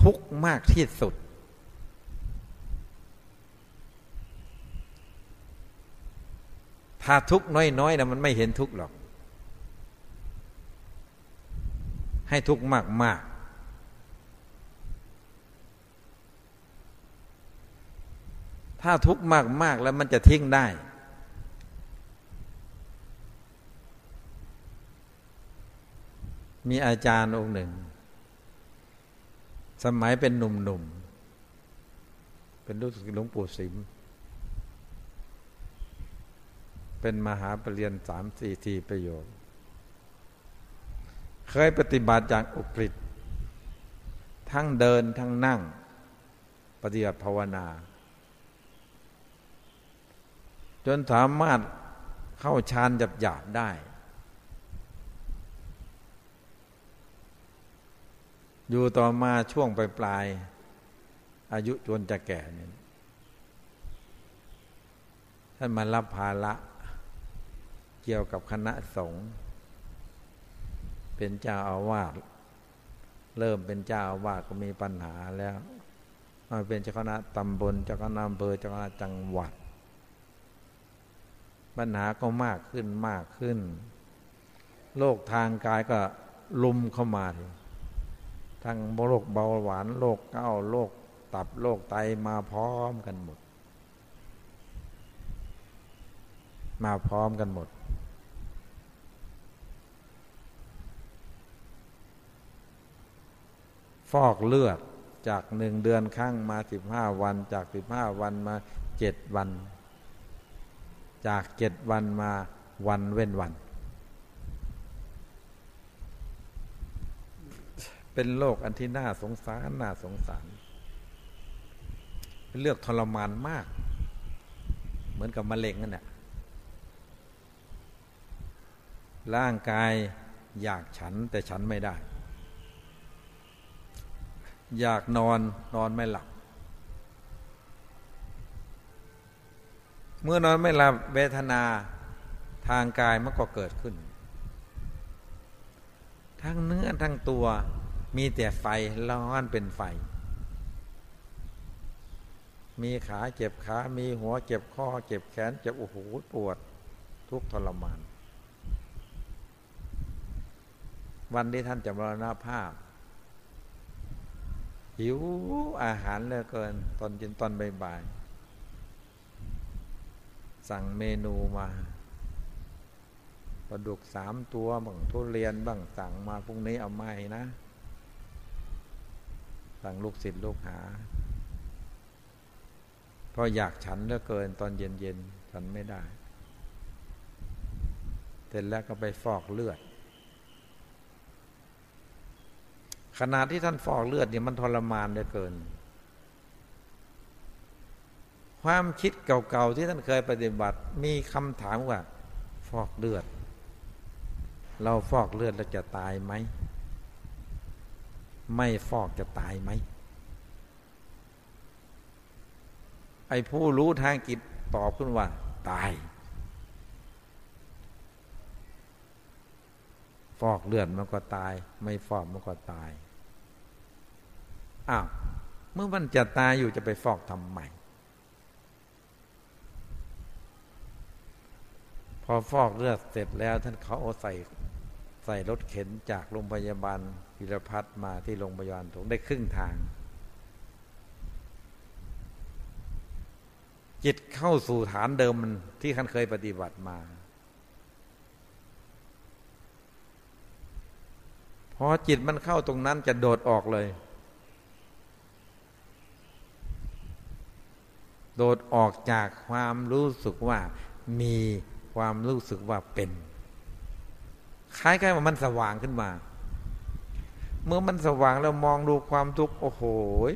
ทุกข์มากที่สุด ถ้าทุกข์น้อยๆนะมันไม่เห็นทุกข์หรอก ให้ทุกข์มากๆถ้าทุกข์มาก ๆ แล้วมันจะทิ้งได้ มีอาจารย์องค์หนึ่ง สมัยเป็นหนุ่มๆ เป็นลูกศิษย์หลวงปู่สิม เป็นมหาปรริญญาสามสี่ทีประโยค เคยปฏิบัติอย่างอุกฤษทั้งเดินทั้งนั่ง ปฏิบัติภาวนา จนสามารถเข้าฌานหยาบหยาบได้ อยู่ต่อมาช่วงปลายปลายอายุจนจะแก่เนี่ยท่านมารับภาระเกี่ยวกับคณะสงฆ์เป็นเจ้าอาวาสเริ่มเป็นเจ้าอาวาสก็มีปัญหาแล้วมาเป็นเจ้าคณะตำบลเจ้าคณะอำเภอเจ้าคณะจังหวัด ปัญหาก็มากขึ้นมากขึ้น โรคทางกายก็ลุมเข้ามาที ทั้งโรคเบาหวานโรคเก้าโรคตับโรคไตมาพร้อมกันหมด มาพร้อมกันหมด ฟอกเลือดจากหนึ่งเดือนครั้งมาสิบห้าวันจากสิบห้าวันมาเจ็ดวัน จากเจ็ดวันมาวันเว้นวัน เป็นโรคอันที่น่าสงสารน่าสงสาร เป็นเลือกทรมานมาก เหมือนกับมะเร็งนั่นแหละร่างกายอยากฉันแต่ฉันไม่ได้ อยากนอนนอนไม่หลับ เมื่อนอนไม่หลับเวทนาทางกายมันก็เกิดขึ้น ทั้งเนื้อทั้งตัว มีแต่ไฟร้อนเป็นไฟ มีขาเจ็บขา มีหัวเจ็บข้อ เจ็บแขนเจ็บโอ้โหปวด ทุกทรมาน วันที่ท่านจะมรณภาพ หิวอาหารเหลือเกิน ตอนเย็นตอนบ่ายสั่งเมนูมาปลาดุกสามตัวบ้างทุเรียนบ้างสั่งมาพรุ่งนี้เอาไม่นะ สั่งลูกศิษย์ลูกหา เพราะอยากฉันเหลือเกินตอนเย็นเย็นฉันไม่ได้ เสร็จแล้วก็ไปฟอกเลือด ขณะที่ท่านฟอกเลือดเนี่ยมันทรมานเหลือเกิน ความคิดเก่าๆที่ท่านเคยปฏิบัติ มีคำถามว่า ฟอกเลือด เราฟอกเลือดแล้วจะตายไหม ไม่ฟอกจะตายไหมไอ้ผู้รู้ทางจิตตอบขึ้นว่า ตาย ฟอกเลือดมันก็ตาย ไม่ฟอกมันก็ตายอ้าวเมื่อมันจะตายอยู่จะไปฟอกทำไมพอฟอกเลือดเสร็จแล้ว ท่านเขาเอาใส่ ใส่รถเข็นจากโรงพยาบาลวิรพัฒน์มาที่โรงพยาบาลถงได้ครึ่งทาง จิตเข้าสู่ฐานเดิมมันที่ท่านเคยปฏิบัติมาพอจิตมันเข้าตรงนั้นจะโดดออกเลย โดดออกจากความรู้สึกว่ามีความรู้สึกว่าเป็น คล้ายๆว่ามันสว่างขึ้นมา เมื่อมันสว่างแล้วมองดูความทุกข์โอ้โห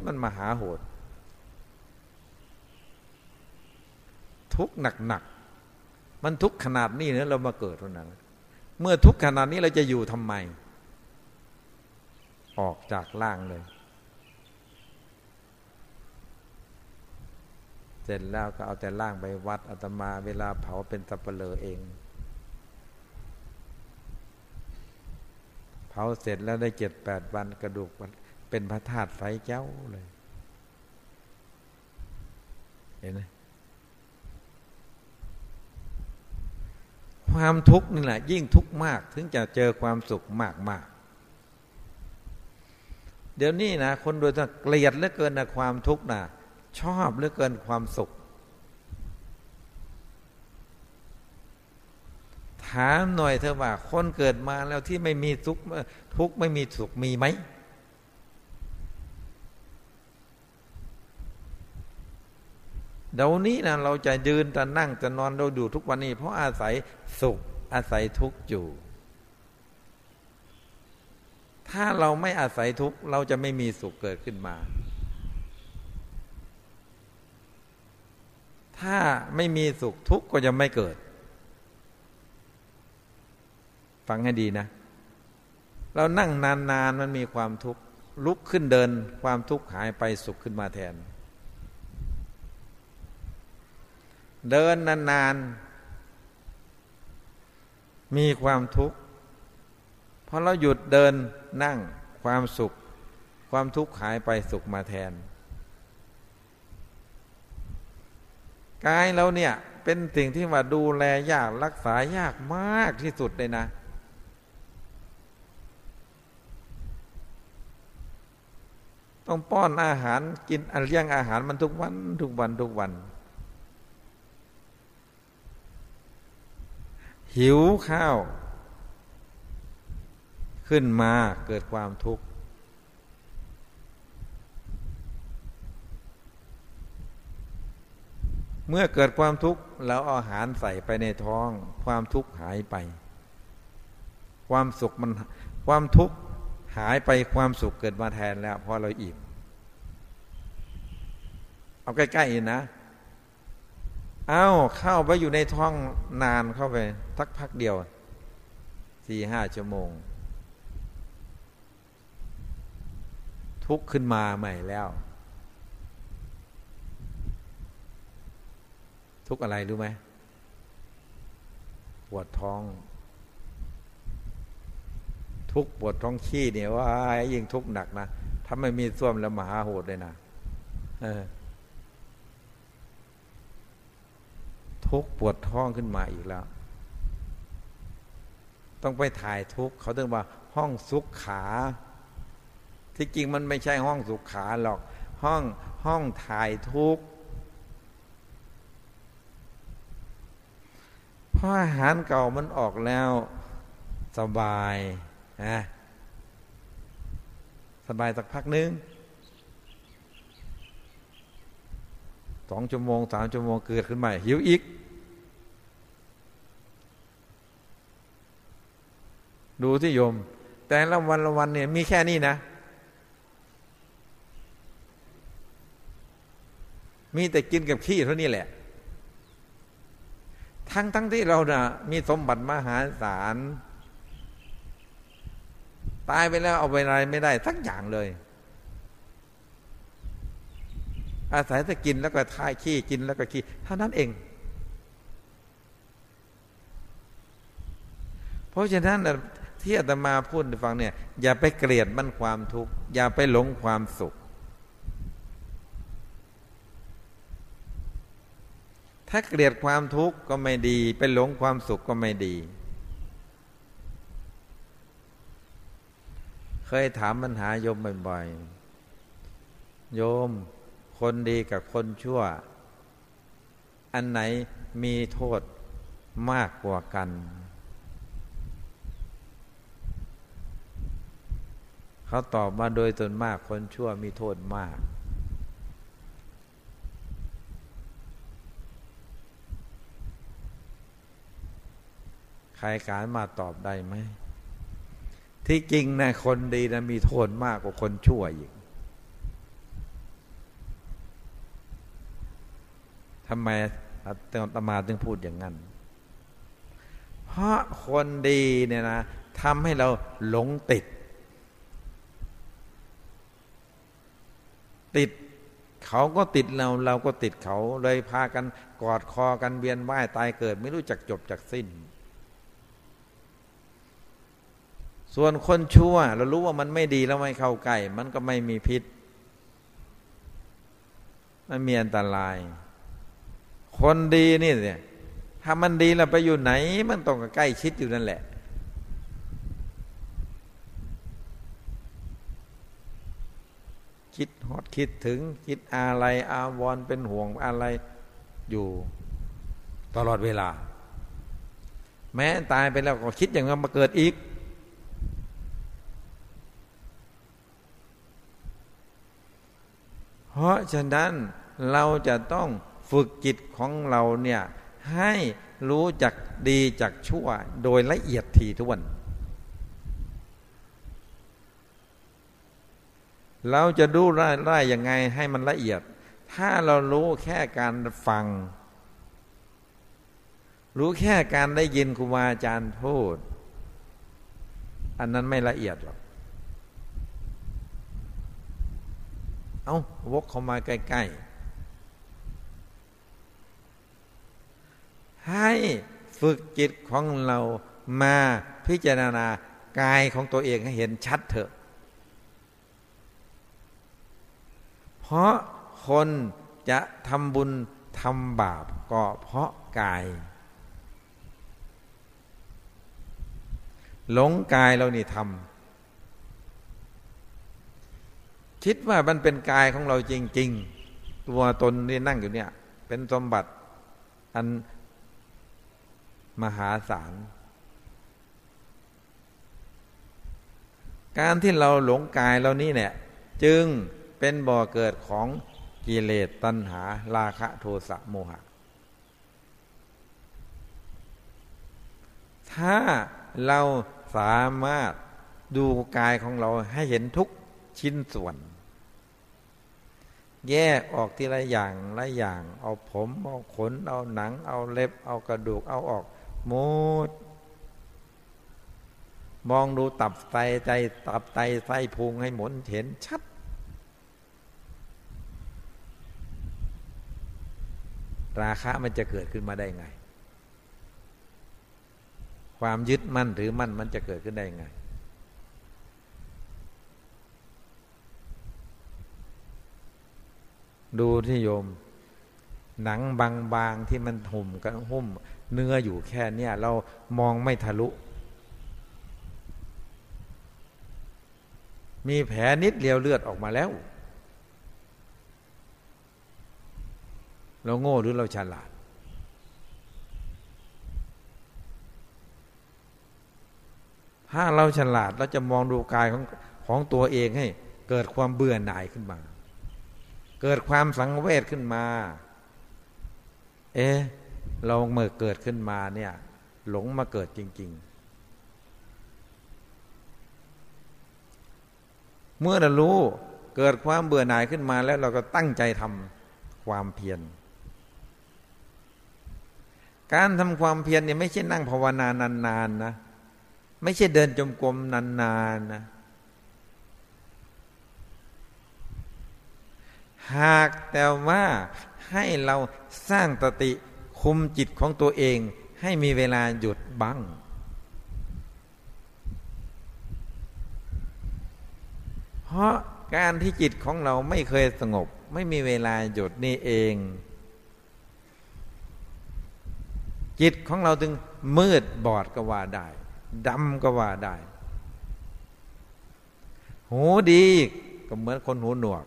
มันมหาโหด ทุกข์หนักๆมันทุกข์ขนาดนี้เนี่ยเรามาเกิดเท่านั้นเมื่อทุกข์ขนาดนี้เราจะอยู่ทำไม ออกจากล่างเลย เสร็จแล้วก็เอาแต่ล่างไปวัดอาตมาเวลาเผาเป็นสับเปลอเอง เผาเสร็จแล้วได้เจ็ดแปดวันกระดูกเป็นพระธาตุไฟเจ้าเลย เห็นไหมความทุกข์นี่แหละ ยิ่งทุกข์มากถึงจะเจอความสุขมากมากเดี๋ยวนี้นะคนโดยเกลียดเหลือเกินนะความทุกข์นะชอบเหลือเกินความสุข ถามหน่อยเธอว่า คนเกิดมาแล้วที่ไม่มีทุกทุกไม่มีสุขมีไหมเดี๋ยวนี้นะเราจะยืนจะนั่งจะนอนเราอยู่ทุกวันนี้ เพราะอาศัยสุขอาศัยทุกข์อยู่ ถ้าเราไม่อาศัยทุกข์เราจะไม่มีสุขเกิดขึ้นมา ถ้าไม่มีสุขทุกข์ก็จะไม่เกิด ฟังให้ดีนะ เรานั่งนานๆมันมีความทุกข์ลุกขึ้นเดิน ความทุกข์หายไปสุขขึ้นมาแทน เดินนานๆมีความทุกข์พอเราหยุดเดินนั่งความสุข ความทุกข์หายไปสุขมาแทนกายเราเนี่ยเป็นสิ่งที่ว่าดูแลยากรักษายากมากที่สุดเลยนะ ต้องป้อนอาหารกินเลี้ยงอาหารมันทุกวันทุกวันทุกวัน หิวข้าว ขึ้นมาเกิดความทุกข์เมื่อเกิดความทุกข์เราเอาอาหารใส่ไปในท้อง ความทุกข์หายไป ความสุขมันความทุกข์ หายไปความสุขเกิดมาแทนแล้วพอเราอิ่มเอาใกล้ๆนะเอาเข้าไปอยู่ในท้องนานเข้าไปทักพักเดียวสี่ห้าชั่วโมง ทุกขึ้นมาใหม่แล้ว ทุกอะไรรู้ไหมปวดท้อง ทุกปวดท้องขี้เนี่ยว่ายิ่งทุกหนักนะถ้าไม่มีส้วมแล้วมหาโหดเลยนะทุกปวดท้องขึ้นมาอีกแล้ว ต้องไปถ่ายทุกเขาถึงว่า ห้องสุขขา ที่จริงมันไม่ใช่ห้องสุขขาหรอก ห้องห้องถ่ายทุกเพราะอาหารเก่ามันออกแล้วสบาย นะสบายสักพักนึงสองชั่วโมงสามชั่วโมงเกิดขึ้นใหม่ หิวอีก ดูที่โยม แต่ละวันละวันเนี่ยมีแค่นี้นะ มีแต่กินกับขี้เท่านี้แหละ ทั้งทั้งที่เรานะ่ะมีสมบัติมหาศาล ตายไปแล้วเอาไปอะไรไม่ได้สักอย่างเลย อาศัยแต่กินแล้วก็ทายขี้กินแล้วก็ขี้เท่านั้นเอง เพราะฉะนั้นที่อาตมาพูดฟังเนี่ย อย่าไปเกลียดมันความทุกข์อย่าไปหลงความสุข ถ้าเกลียดความทุกข์ก็ไม่ดี ไปหลงความสุขก็ไม่ดี เคยถามปัญหาโยมบ่อยๆ โยมคนดีกับคนชั่ว อันไหนมีโทษมากกว่ากัน เขาตอบมาโดยตนมากคนชั่วมีโทษมาก ใครการมาตอบได้ไหม ที่จริงนะคนดีนะมีโทษมากกว่าคนชั่วอีกทำไมตมาถึงพูดอย่างนั้น เพราะคนดีเนี่ยนะทำให้เราหลงติด ติดเขาก็ติดเราเราก็ติดเขาเลยพากันกอดคอกันเวียนว่ายตายเกิด ไม่รู้จักจบจักสิ้น ส่วนคนชั่ว เรารู้ว่ามันไม่ดีแล้วไม่เข้าใกล้มันก็ไม่มีพิษไม่มีอันตราย คนดีนี่เนี่ยถ้ามันดีแล้วไปอยู่ไหน มันต้องใกล้ชิดอยู่นั่นแหละ คิดฮอดคิดถึงคิดอะไร อาวรเป็นห่วงอะไรอยู่ตลอดเวลา แม้ตายไปแล้วก็คิดอย่างนั้นมาเกิดอีกเพ ราะฉะนั้นเราจะต้องฝึกจิตของเราเนี่ยให้รู้จักดีจักชั่วโดยละเอียดทีทุกวันเราจะดูได้ได้ยังไงให้มันละเอียด ถ้าเรารู้แค่การฟัง รู้แค่การได้ยินครูบาอาจารย์พูด อันนั้นไม่ละเอียดหรอก เอา้าวกเข้ามาใกล้ๆ ให้ฝึกจิตของเรามาพิจารณากายของตัวเองให้เห็นชัดเถอะ เพราะคนจะทำบุญทำบาปก็เพราะกาย หลงกายเรานี่ทำ คิดว่ามันเป็นกายของเราจริง ๆ ตัวตนที่นั่งอยู่เนี่ย เป็นสมบัติอันมหาศาล การที่เราหลงกายเรานี่เนี่ยจึงเป็นบ่อเกิดของกิเลสตัณหา ราคะโทสะโมหะ ถ้าเราสามารถดูกายของเราให้เห็นทุกชิ้นส่วน แยกออกทีละอย่างละอย่าง เอาผมเอาขน เอาหนัง เอาเล็บ เอากระดูกเอาออกหมดมองดูตับไตใจตับไตไส้พุงให้หมดเห็นชัด ราคะมันจะเกิดขึ้นมาได้ไง ความยึดมั่นถือมั่นมันจะเกิดขึ้นได้ไง ดูที่โยม หนังบางๆที่มันหุ่มกันหุ้ม เนื้ออยู่แค่เนี้ยเรามองไม่ทะลุ มีแผลนิดเดียวเลือดออกมาแล้ว เราโง่หรือเราฉลาด ถ้าเราฉลาดเราจะมองดูกายของของตัวเองให้เกิดความเบื่อหน่ายขึ้นมา เกิดความสังเวชขึ้นมา เอ๊ะเราเมื่อเกิดขึ้นมาเนี่ย หลงมาเกิดจริง ๆ เมื่อเรารู้เกิดความเบื่อหน่ายขึ้นมาแล้วเราก็ตั้งใจทำความเพียร การทำความเพียรเนี่ยไม่ใช่นั่งภาวนานานๆนนะ ไม่ใช่เดินจมกรมนานๆนนะ หากแต่ว่าให้เราสร้างตติคุมจิตของตัวเอง ให้มีเวลาหยุดบ้างเพราะการที่จิตของเราไม่เคยสงบ ไม่มีเวลาหยุดนี่เอง จิตของเราถึงมืดบอดก็ว่าได้ดำก็ว่าได้ หูดีก็เหมือนคนหูหนวก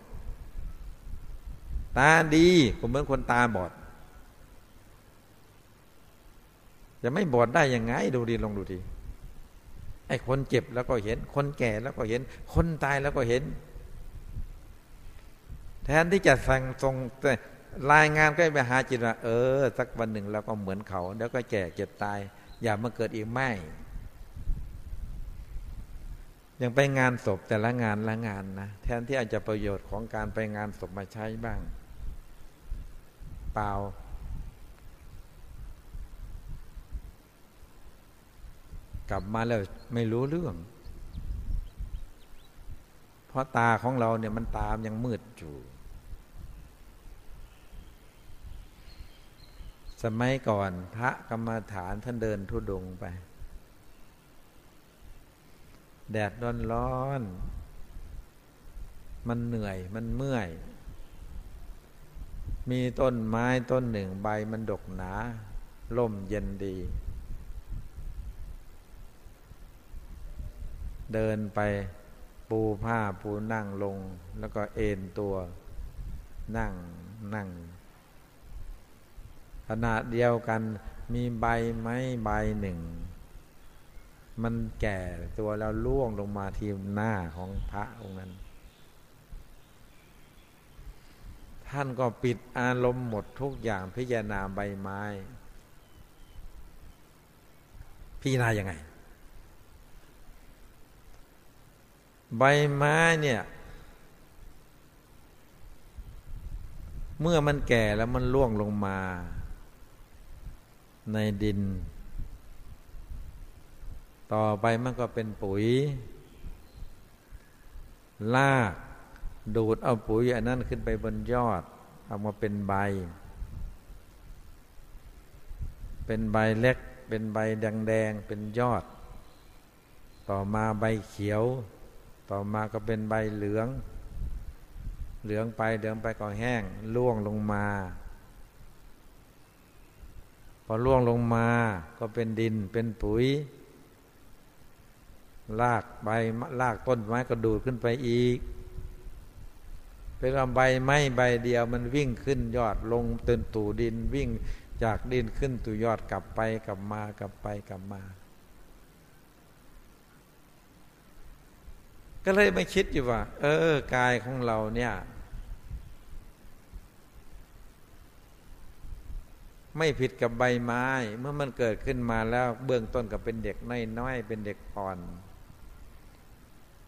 ตาดีก็เหมือนคนตาบอด จะไม่บอดได้ยังไง ดูดีลองดูดีไอ้คนเจ็บแล้วก็เห็น คนแก่แล้วก็เห็น คนตายแล้วก็เห็น แทนที่จะสั่งทรงรายงานก็ไปหาจิตว่าเออ สักวันหนึ่งเราก็เหมือนเขา แล้วก็แก่เจ็บตาย อย่ามาเกิดอีกไม่ยังไปงานศพแต่ละงานละงานนะ แทนที่อาจจะประโยชน์ของการไปงานศพมาใช้บ้าง เปล่า กลับมาแล้วไม่รู้เรื่อง เพราะตาของเราเนี่ยมันตามยังมืดอยู่ สมัยก่อนพระกรรมฐานท่านเดินทุดงไป แดดร้อนร้อนมันเหนื่อยมันเมื่อย มีต้นไม้ต้นหนึ่งใบมันดกหนา ล่มเย็นดี เดินไปปูผ้าปูนั่งลง แล้วก็เอนตัวนั่งนั่งขณะเดียวกันมีใบไม้ใบหนึ่ง มันแก่ตัวแล้วล่วงลงมาที่หน้าของพระองค์นั้น ท่านก็ปิดอารมณ์หมดทุกอย่างพิจารณาใบไม้ พิจารณายังไง ใบไม้เนี่ย เมื่อมันแก่แล้วมันล่วงลงมา ในดิน ต่อไปมันก็เป็นปุ๋ยลาก ดูดเอาปุ๋ยอันนั้นขึ้นไปบนยอด เอามาเป็นใบ เป็นใบเล็ก เป็นใบแดงๆเป็นยอด ต่อมาใบเขียว ต่อมาก็เป็นใบเหลือง เหลืองไปเหลืองไปก็แห้งล่วงลงมา พอล่วงลงมาก็เป็นดินเป็นปุ๋ยลากใบลากต้นไม้ก็ดูดขึ้นไปอีก เป็นใบไม้ใบเดียวมันวิ่งขึ้นยอดลงตืนตู่ดินวิ่งจากดินขึ้นตู่ยอดกลับไปกลับมากลับไปกลับมา ก็เลยไม่คิดอยู่ว่า เออกายของเราเนี่ย ไม่ผิดกับใบไม้ เมื่อมันเกิดขึ้นมาแล้วเบื้องต้นก็เป็นเด็กน้อยๆเป็นเด็กอ่อน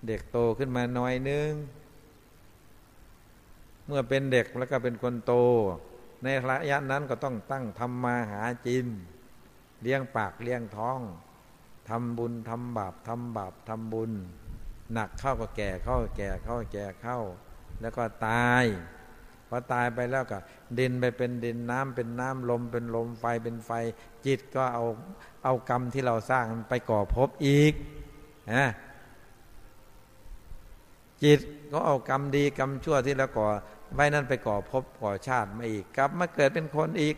เด็กโตขึ้นมาน้อยนึง เมื่อเป็นเด็กแล้วก็เป็นคนโต ในระยะนั้นก็ต้องตั้งทำมาหาจิน เลี้ยงปากเลี้ยงท้องทำบุญทำบาปทำบาปทำบุญ หนักเข้าก็แก่เข้าแก่เข้าแก่เข้า แล้วก็ตายพอตายไปแล้วก็ดินไปเป็นดินน้ำเป็นน้ำลมเป็นลมไฟเป็นไฟ จิตก็เอาเอากรรมที่เราสร้างไปก่อภพอีกนะ จิตก็เอากรรมดีกรรมชั่วที่เราก่อไว้นั้นไปก่อภพก่อชาติมาอีกกลับมาเกิดเป็นคนอีก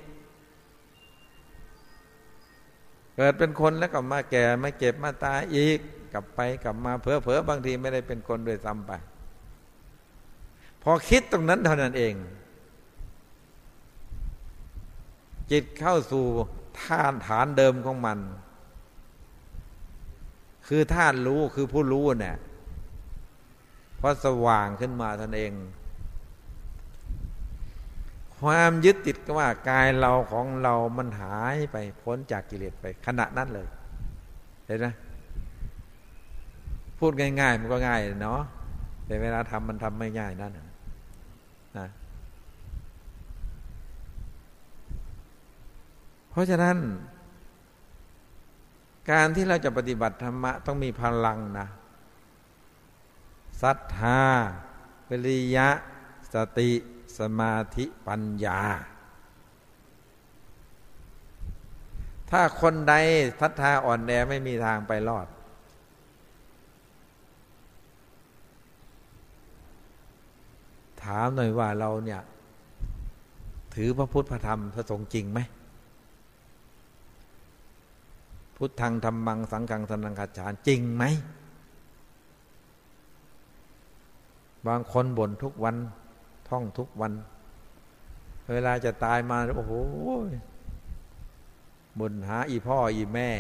เกิดเป็นคนแล้วก็มาแก่มาเก็บมาตายอีก กลับไปกลับมาเผลอเผลอบางทีไม่ได้เป็นคนด้วยซ้ำไป พอคิดตรงนั้นเท่านั้นเอง จิตเข้าสู่ท่านฐานเดิมของมัน คือท่านรู้คือผู้รู้เนี่ย พอสว่างขึ้นมาท่านเอง ความยึดติดก็ว่ากายเราของเรามันหายไปพ้นจากกิเลสไป ขณะนั้นเลย เห็นไหมพูดง่าย ๆ มันก็ง่ายเนาะแต่เวลาทำมันทำไม่ง่ายนั่นนะเพราะฉะนั้น การที่เราจะปฏิบัติธรรมะต้องมีพลังนะ ศรัทธาวิริยะ สติ สมาธิปัญญา ถ้าคนใดทัศทาอ่อนแอไม่มีทางไปรอด ถามหน่อยว่าเราเนี่ย ถือพระพุทธพระธรรมพระสงฆ์จริงไหมพุทธังธรรมังสังฆังสนังขาจารจริงไหม บางคนบ่นทุกวัน ท่องทุกวัน เวลาจะตายมาโอ้โหบุญหาอีพ่ออีแม่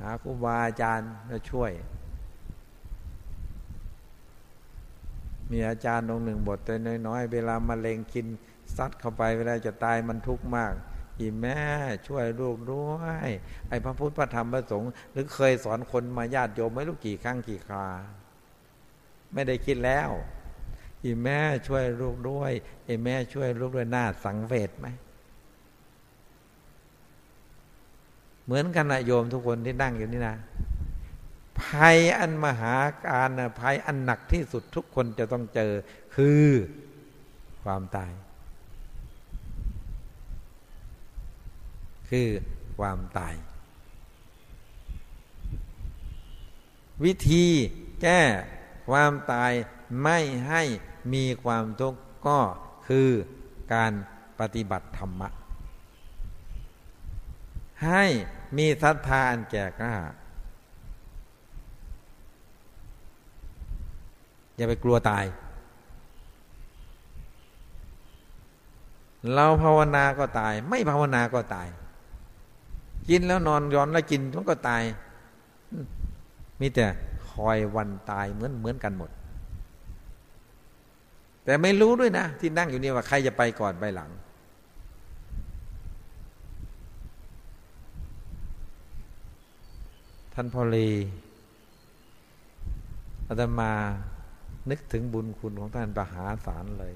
หาครูบาอาจารย์มาช่วย มีอาจารย์องค์หนึ่งบทแตัวน้อยๆ เวลามาเลงกินซัดเข้าไปเวลาจะตายมันทุกข์มากอีแม่ช่วยลูกด้วยไอ้พระพุทธพระธรรมพระสงฆ์หรือเคยสอนคนมาญาติโยมไม่รู้กี่ครั้งกี่ครา ไม่ได้คิดแล้วอีแม่ช่วยลูกด้วยไอ้แม่ช่วยลูกด้วยหน้าสังเวชไหมเหมือนกันนะโยมทุกคนที่นั่งอยู่นี่นะภัยอันมหาการนะภัยอันหนักที่สุดทุกคนจะต้องเจอคือความตาย คือความตาย วิธีแก้ ความตายไม่ให้มีความทุกข์ก็คือการปฏิบัติธรรมะ ให้มีศรัทธาอันแก่กล้าอย่าไปกลัวตาย เราภาวนาก็ตาย ไม่ภาวนาก็ตาย กินแล้วนอนย้อนแล้วกินมันก็ตาย มีแต่ อยวันตายเหมือนเหมือนกันหมด แต่ไม่รู้ด้วยนะ ที่นั่งอยู่นี่ว่าใครจะไปก่อนไปหลัง ท่านพอลีอาตมานึกถึงบุญคุณของท่านประหาสารเลย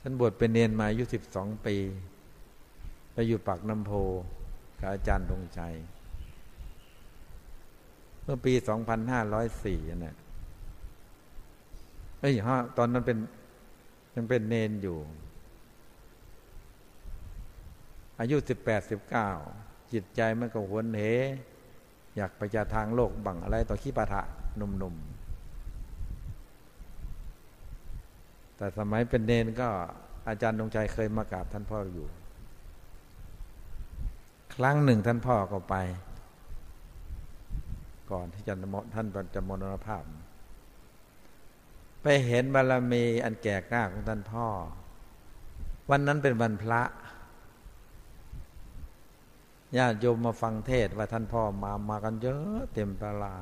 ท่านบวชเป็นเนนมาอายุสิบสองปี ไปอยู่ปากน้ำโพกับอาจารย์ดงใจ เมื่อปีสองพันห้าร้อยสี่นะเอ้ยฮะตอนนั้นเป็นยังเป็นเนนอยู่ อายุสิบแปดสิบเก้าจิตใจมันก็หวนเห อยากไปจะทางโลกบังอะไรต่อขี้ปะทะหนุ่มๆ แต่สมัยเป็นเนนก็อาจารย์ดวงใจเคยมากราบท่านพ่ออยู่ ครั้งหนึ่งท่านพ่อก็ไป ก่อนที่จะท่านจะมรณภาพ ไปเห็นบารมีอันแก่กล้าของท่านพ่อ วันนั้นเป็นวันพระญาติโยมมาฟังเทศว่าท่านพ่อมามากันเยอะเต็มตลา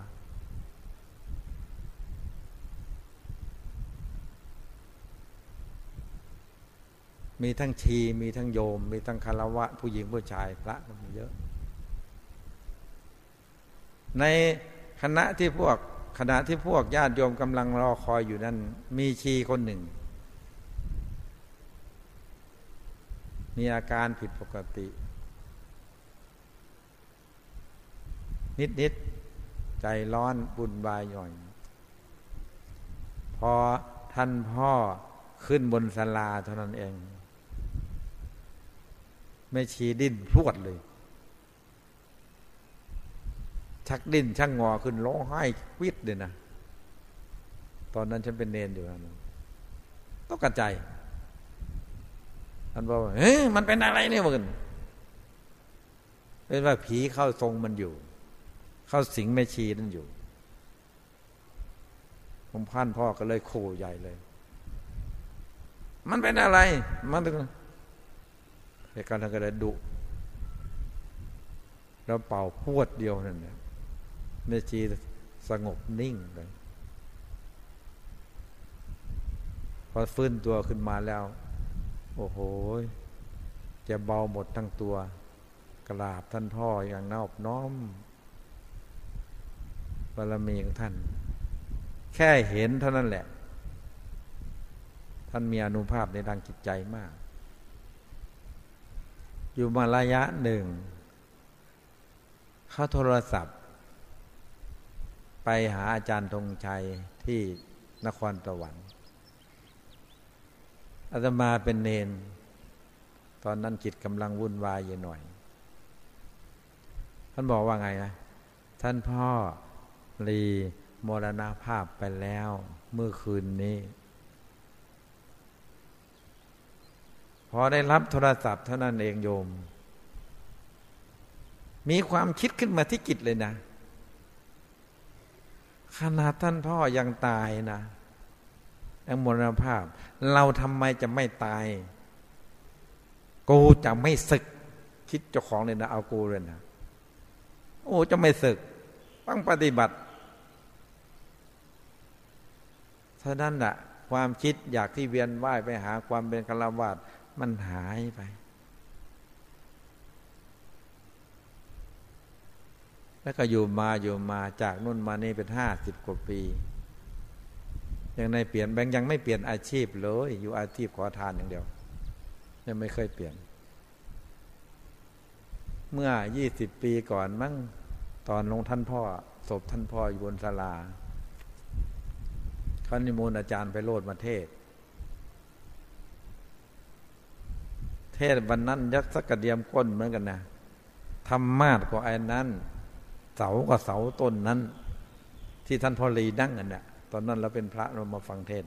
มีทั้งชีมีทั้งโยม มีทั้งคารวะ ผู้หญิงผู้ชายพระก็มีเยอะ ในคณะที่พวกขณะที่พวกญาติโยมกำลังรอคอยอยู่นั้น มีชีคนหนึ่ง มีอาการผิดปกติ นิดนิดใจร้อนบุญบายหย่อย พอท่านพ่อขึ้นบนศาลาเท่านั้นเอง ไม่ชีดิ้นพรวดเลย ชักดิ้นชักงอขึ้นร้องไห้วิดเลยนะ ตอนนั้นฉันเป็นเนนอยู่นะต้องกระจายท่านบอกเฮ้ยมันเป็นอะไรเนี่ยมึงเป็นว่าผีเข้าทรงมันอยู่ เข้าสิงแม่ชีนั่นอยู่ผมพันพ่อก็เลยโคใหญ่เลย มันเป็นอะไร มันเป็นเหตุการณ์ทางกระดุแล้วเป่าพวดเดียวนั่นเนี่ย แม่ชีสงบนิ่งเลยพอฟื้นตัวขึ้นมาแล้ว โอ้โห จะเบาหมดทั้งตัว กราบท่านพ่ออย่างนอบน้อมบารมีของท่าน แค่เห็นเท่านั้นแหละ ท่านมีอนุภาพในดังจิตใจมาก อยู่มาระยะหนึ่ง เขาโทรศัพท์ ไปหาอาจารย์ธงชัยที่นครตะวันอาตมาเป็นเนน ตอนนั้นจิตกำลังวุ่นวายอยู่หน่อย ท่านบอกว่าไงนะ ท่านพ่อลีมรณาภาพไปแล้วเมื่อคืนนี้ พอได้รับโทรศัพท์เท่านั้นเองโยม มีความคิดขึ้นมาที่จิตเลยนะ ขนาดท่านพ่อยังตายนะยังมรณภาพ เราทำไมจะไม่ตาย กูจะไม่ศึก คิดเจ้าของเลยนะเอากูเลยนะโอ้จะไม่ศึกต้องปฏิบัติท่านั้นแหละความคิดอยากที่เวียนว่ายไปหาความเป็นคารวาสมันหายไป แล้วก็อยู่มาอยู่มาจากนู่นมานี่เป็นห้าสิบกว่าปี ยังในเปลี่ยนแบงยังไม่เปลี่ยนอาชีพเลย อยู่อาชีพขอทานอย่างเดียว ยังไม่เคยเปลี่ยน เมื่อยี่สิบปีก่อนมั้งตอนลงท่านพ่อศพท่านพ่ออยู่บนศาลาเขานิมนต์อาจารย์ไปโลดมาเทศ เทศวันนั้นยักษ์สกกระเดียมก้นเหมือนกันนะธรรมาสก็ไอ้นั้น เสาก็เสาต้นนั้น ที่ท่านพ่อลีนั่งกันเนี่ยตอนนั้นเราเป็นพระเรามาฟังเทศ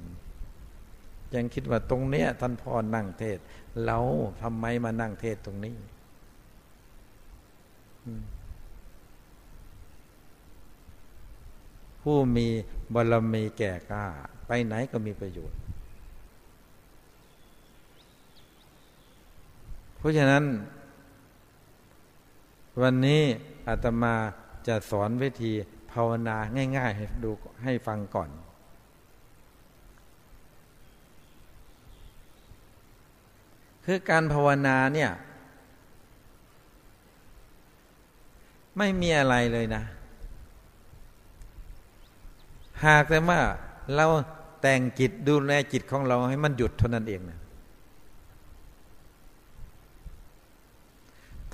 ยังคิดว่าตรงเนี้ย ท่านพ่อนั่งเทศเราทำไมมานั่งเทศตรงนี้ผู้มีบารมีแก่กล้า ไปไหนก็มีประโยชน์ เพราะฉะนั้น วันนี้อาตมา จะสอนวิธีภาวนาง่าย ๆ ให้ดูให้ฟังก่อน คือการภาวนาเนี่ยไม่มีอะไรเลยนะ หากแต่ว่าเราแต่งจิตดูแลจิตของเราให้มันหยุดเท่านั้นเองนะ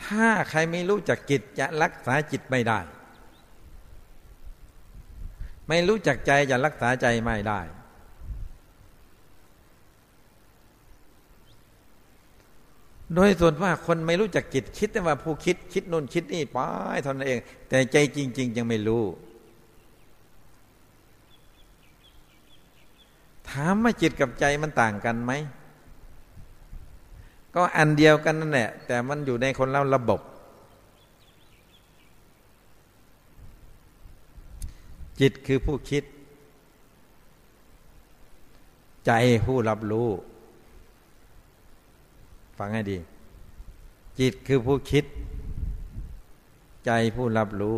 ถ้าใครไม่รู้จักจิตจะรักษาจิตไม่ได้ ไม่รู้จักใจจะรักษาใจไม่ได้ โดยส่วนว่าคนไม่รู้จักจิตคิดแต่ว่าผู้คิดคิดนู่นคิดนี่ไปเท่านั้นเอง แต่ใจจริง ๆ ยังไม่รู้ ถามว่าจิตกับใจมันต่างกันไหม ก็อันเดียวกันนั่นแหละแต่มันอยู่ในคนเราระบบ จิตคือผู้คิด ใจผู้รับรู้ ฟังให้ดี จิตคือผู้คิด ใจผู้รับรู้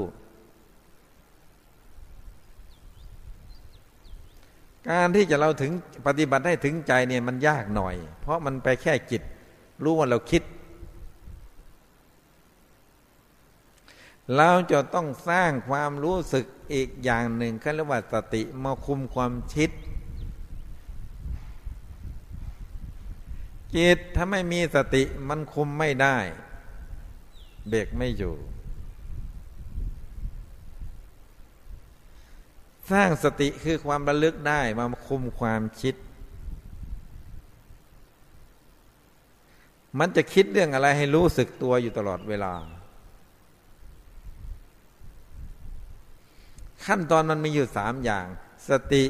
การที่จะเราถึงปฏิบัติให้ถึงใจเนี่ยมันยากหน่อย เพราะมันไปแค่จิต รู้ว่าเราคิด เราจะต้องสร้างความรู้สึกอีกอย่างหนึ่งเขาเรียกว่าสติมาคุมความคิดจิตถ้าไม่มีสติมันคุมไม่ได้ เบรกไม่อยู่ สร้างสติคือความระลึกได้มาคุมความคิด มันจะคิดเรื่องอะไรให้รู้สึกตัวอยู่ตลอดเวลา ขั้นตอนมันมีอยู่สามอย่าง สติ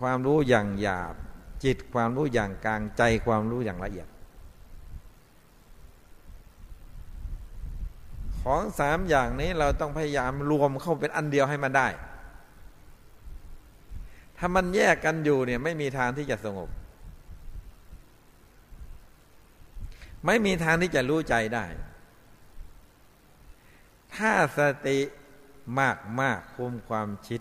ความรู้อย่างหยาบ จิตความรู้อย่างกลางใจความรู้อย่างละเอียด ของสามอย่างนี้เราต้องพยายามรวมเข้าเป็นอันเดียวให้มันได้ ถ้ามันแยกกันอยู่เนี่ยไม่มีทางที่จะสงบ ไม่มีทางที่จะรู้ใจได้ ถ้าสติ มากมากคุ้มความคิด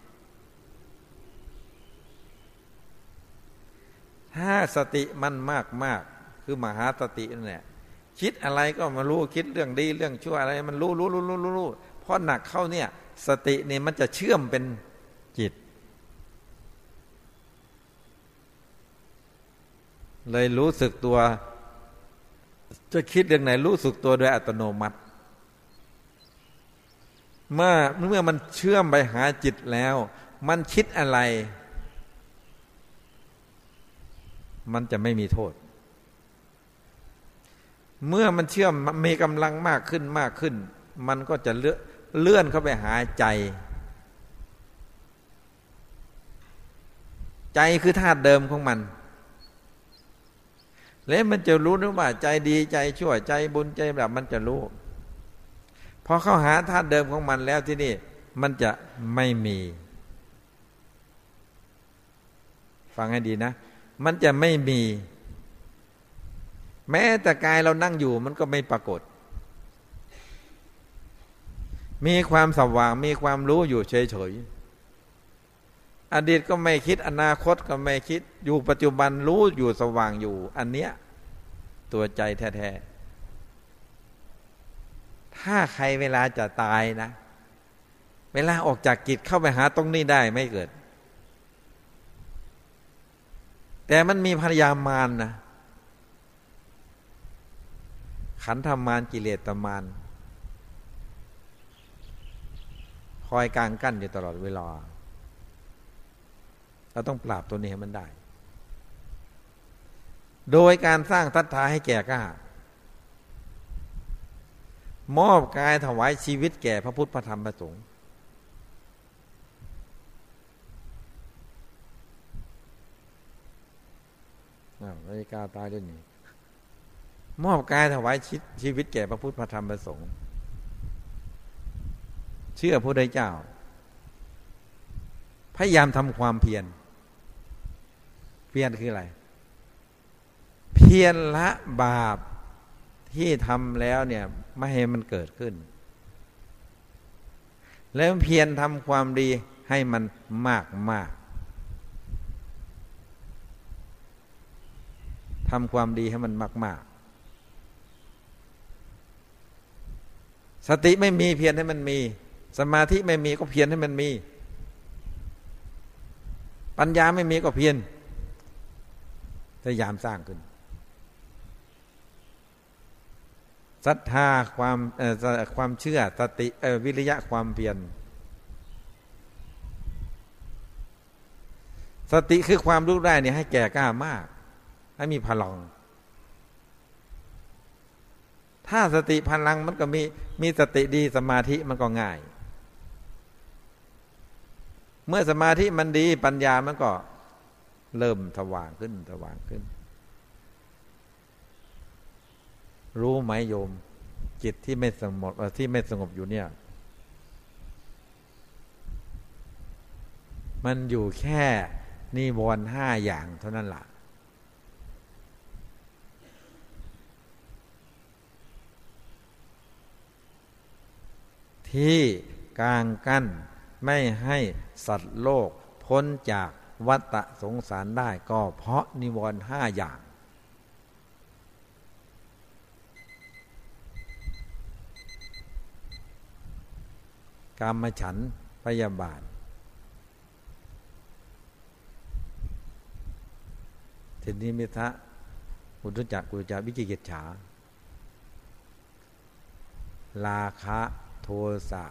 ถ้าสติมันมากมากคือมหาสตินั่นแหละคิดอะไรก็มารู้คิดเรื่องดีเรื่องชั่วอะไร มันรู้รู้รู้รู้รู้รู้เพราะหนักเข้าเนี่ย สติเนี่ยมันจะเชื่อมเป็นจิต เลยรู้สึกตัว จะคิดเรื่องไหนรู้สึกตัวโดยอัตโนมัติ เมื่อเมื่อมันเชื่อมไปหาจิตแล้ว มันคิดอะไร มันจะไม่มีโทษ เมื่อมันเชื่อมมีกำลังมากขึ้นมากขึ้น มันก็จะเลื่อนเข้าไปหาใจ ใจคือธาตุเดิมของมัน แล้วมันจะรู้หรือว่าใจดีใจชั่วใจบุญใจแบบมันจะรู้ พอเข้าหาธาตุเดิมของมันแล้วที่นี่มันจะไม่มี ฟังให้ดีนะ มันจะไม่มี แม้แต่กายเรานั่งอยู่มันก็ไม่ปรากฏ มีความสว่างมีความรู้อยู่เฉยๆอดีตก็ไม่คิดอนาคตก็ไม่คิดอยู่ปัจจุบันรู้อยู่สว่างอยู่ อันเนี้ยตัวใจแท้ๆ ถ้าใครเวลาจะตายนะ เวลาออกจากกิจเข้าไปหาตรงนี้ได้ไม่เกิด แต่มันมีพยามารนนะขันธมารกิเลสตมารคอยกลางกั้นอยู่ตลอดเวลา เราต้องปราบตัวนี้ให้มันได้ โดยการสร้างทัศทาให้แก่กล้า มอบกายถวายชีวิตแก่พระพุทธพระธรรมพระสงฆ์นาฬิกาตายด้วยนี่มอบกายถวายชีวิตแก่พระพุทธพระธรรมพระสงฆ์เชื่อพระได้เจ้า พยายามทำความเพียร เพียรคืออะไร เพียรละบาปที่ทำแล้วเนี่ย ไม่ให้มันเกิดขึ้น แล้วเพียรทำความดีให้มันมากมากทำความดีให้มันมากมากสติไม่มีเพียรให้มันมี สมาธิไม่มีก็เพียรให้มันมี ปัญญาไม่มีก็เพียรพยายามสร้างขึ้น ศรัทธาความความเชื่อสติวิริยะความเพียรสติคือความรู้ได้เนี่ยให้แก่กล้ามาก ให้มีพลัง ถ้าสติพลังมันก็มีมีสติดีสมาธิมันก็ง่าย เมื่อสมาธิมันดีปัญญามันก็เริ่มสว่างขึ้นสว่างขึ้น รู้ไหมโยม จิตที่ไม่สงบที่ไม่สงบอยู่เนี่ย มันอยู่แค่นิวรณ์ห้าอย่างเท่านั้นละ่ะ ที่กลางกั้นไม่ให้สัตว์โลกพ้นจากวัฏสงสารได้ก็เพราะนิวรณ์ห้าอย่าง กรรมฉันพยาบาท ทีนี้มิทะอุตุจักกุจักวิจิกิจฉาลาคะโทสะ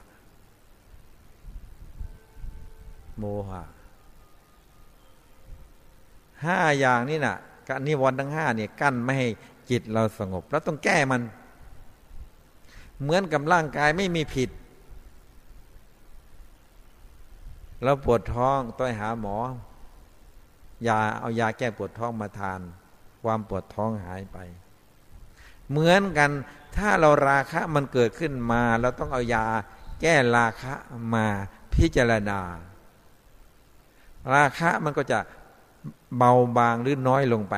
โมหะห้าอย่างนี้นะ่ะกนิวรณ์ทั้งห้าเนี่ยกั้นไม่ให้จิตเราสงบ แล้วต้องแก้มัน เหมือนกับร่างกายไม่มีผิด เราปวดท้องต้องหาหมอยาเอายาแก้ปวดท้องมาทาน ความปวดท้องหายไป เหมือนกันถ้าเราราคะมันเกิดขึ้นมา เราต้องเอายาแก้ราคะมาพิจารณา ราคะมันก็จะเบาบางหรือน้อยลงไป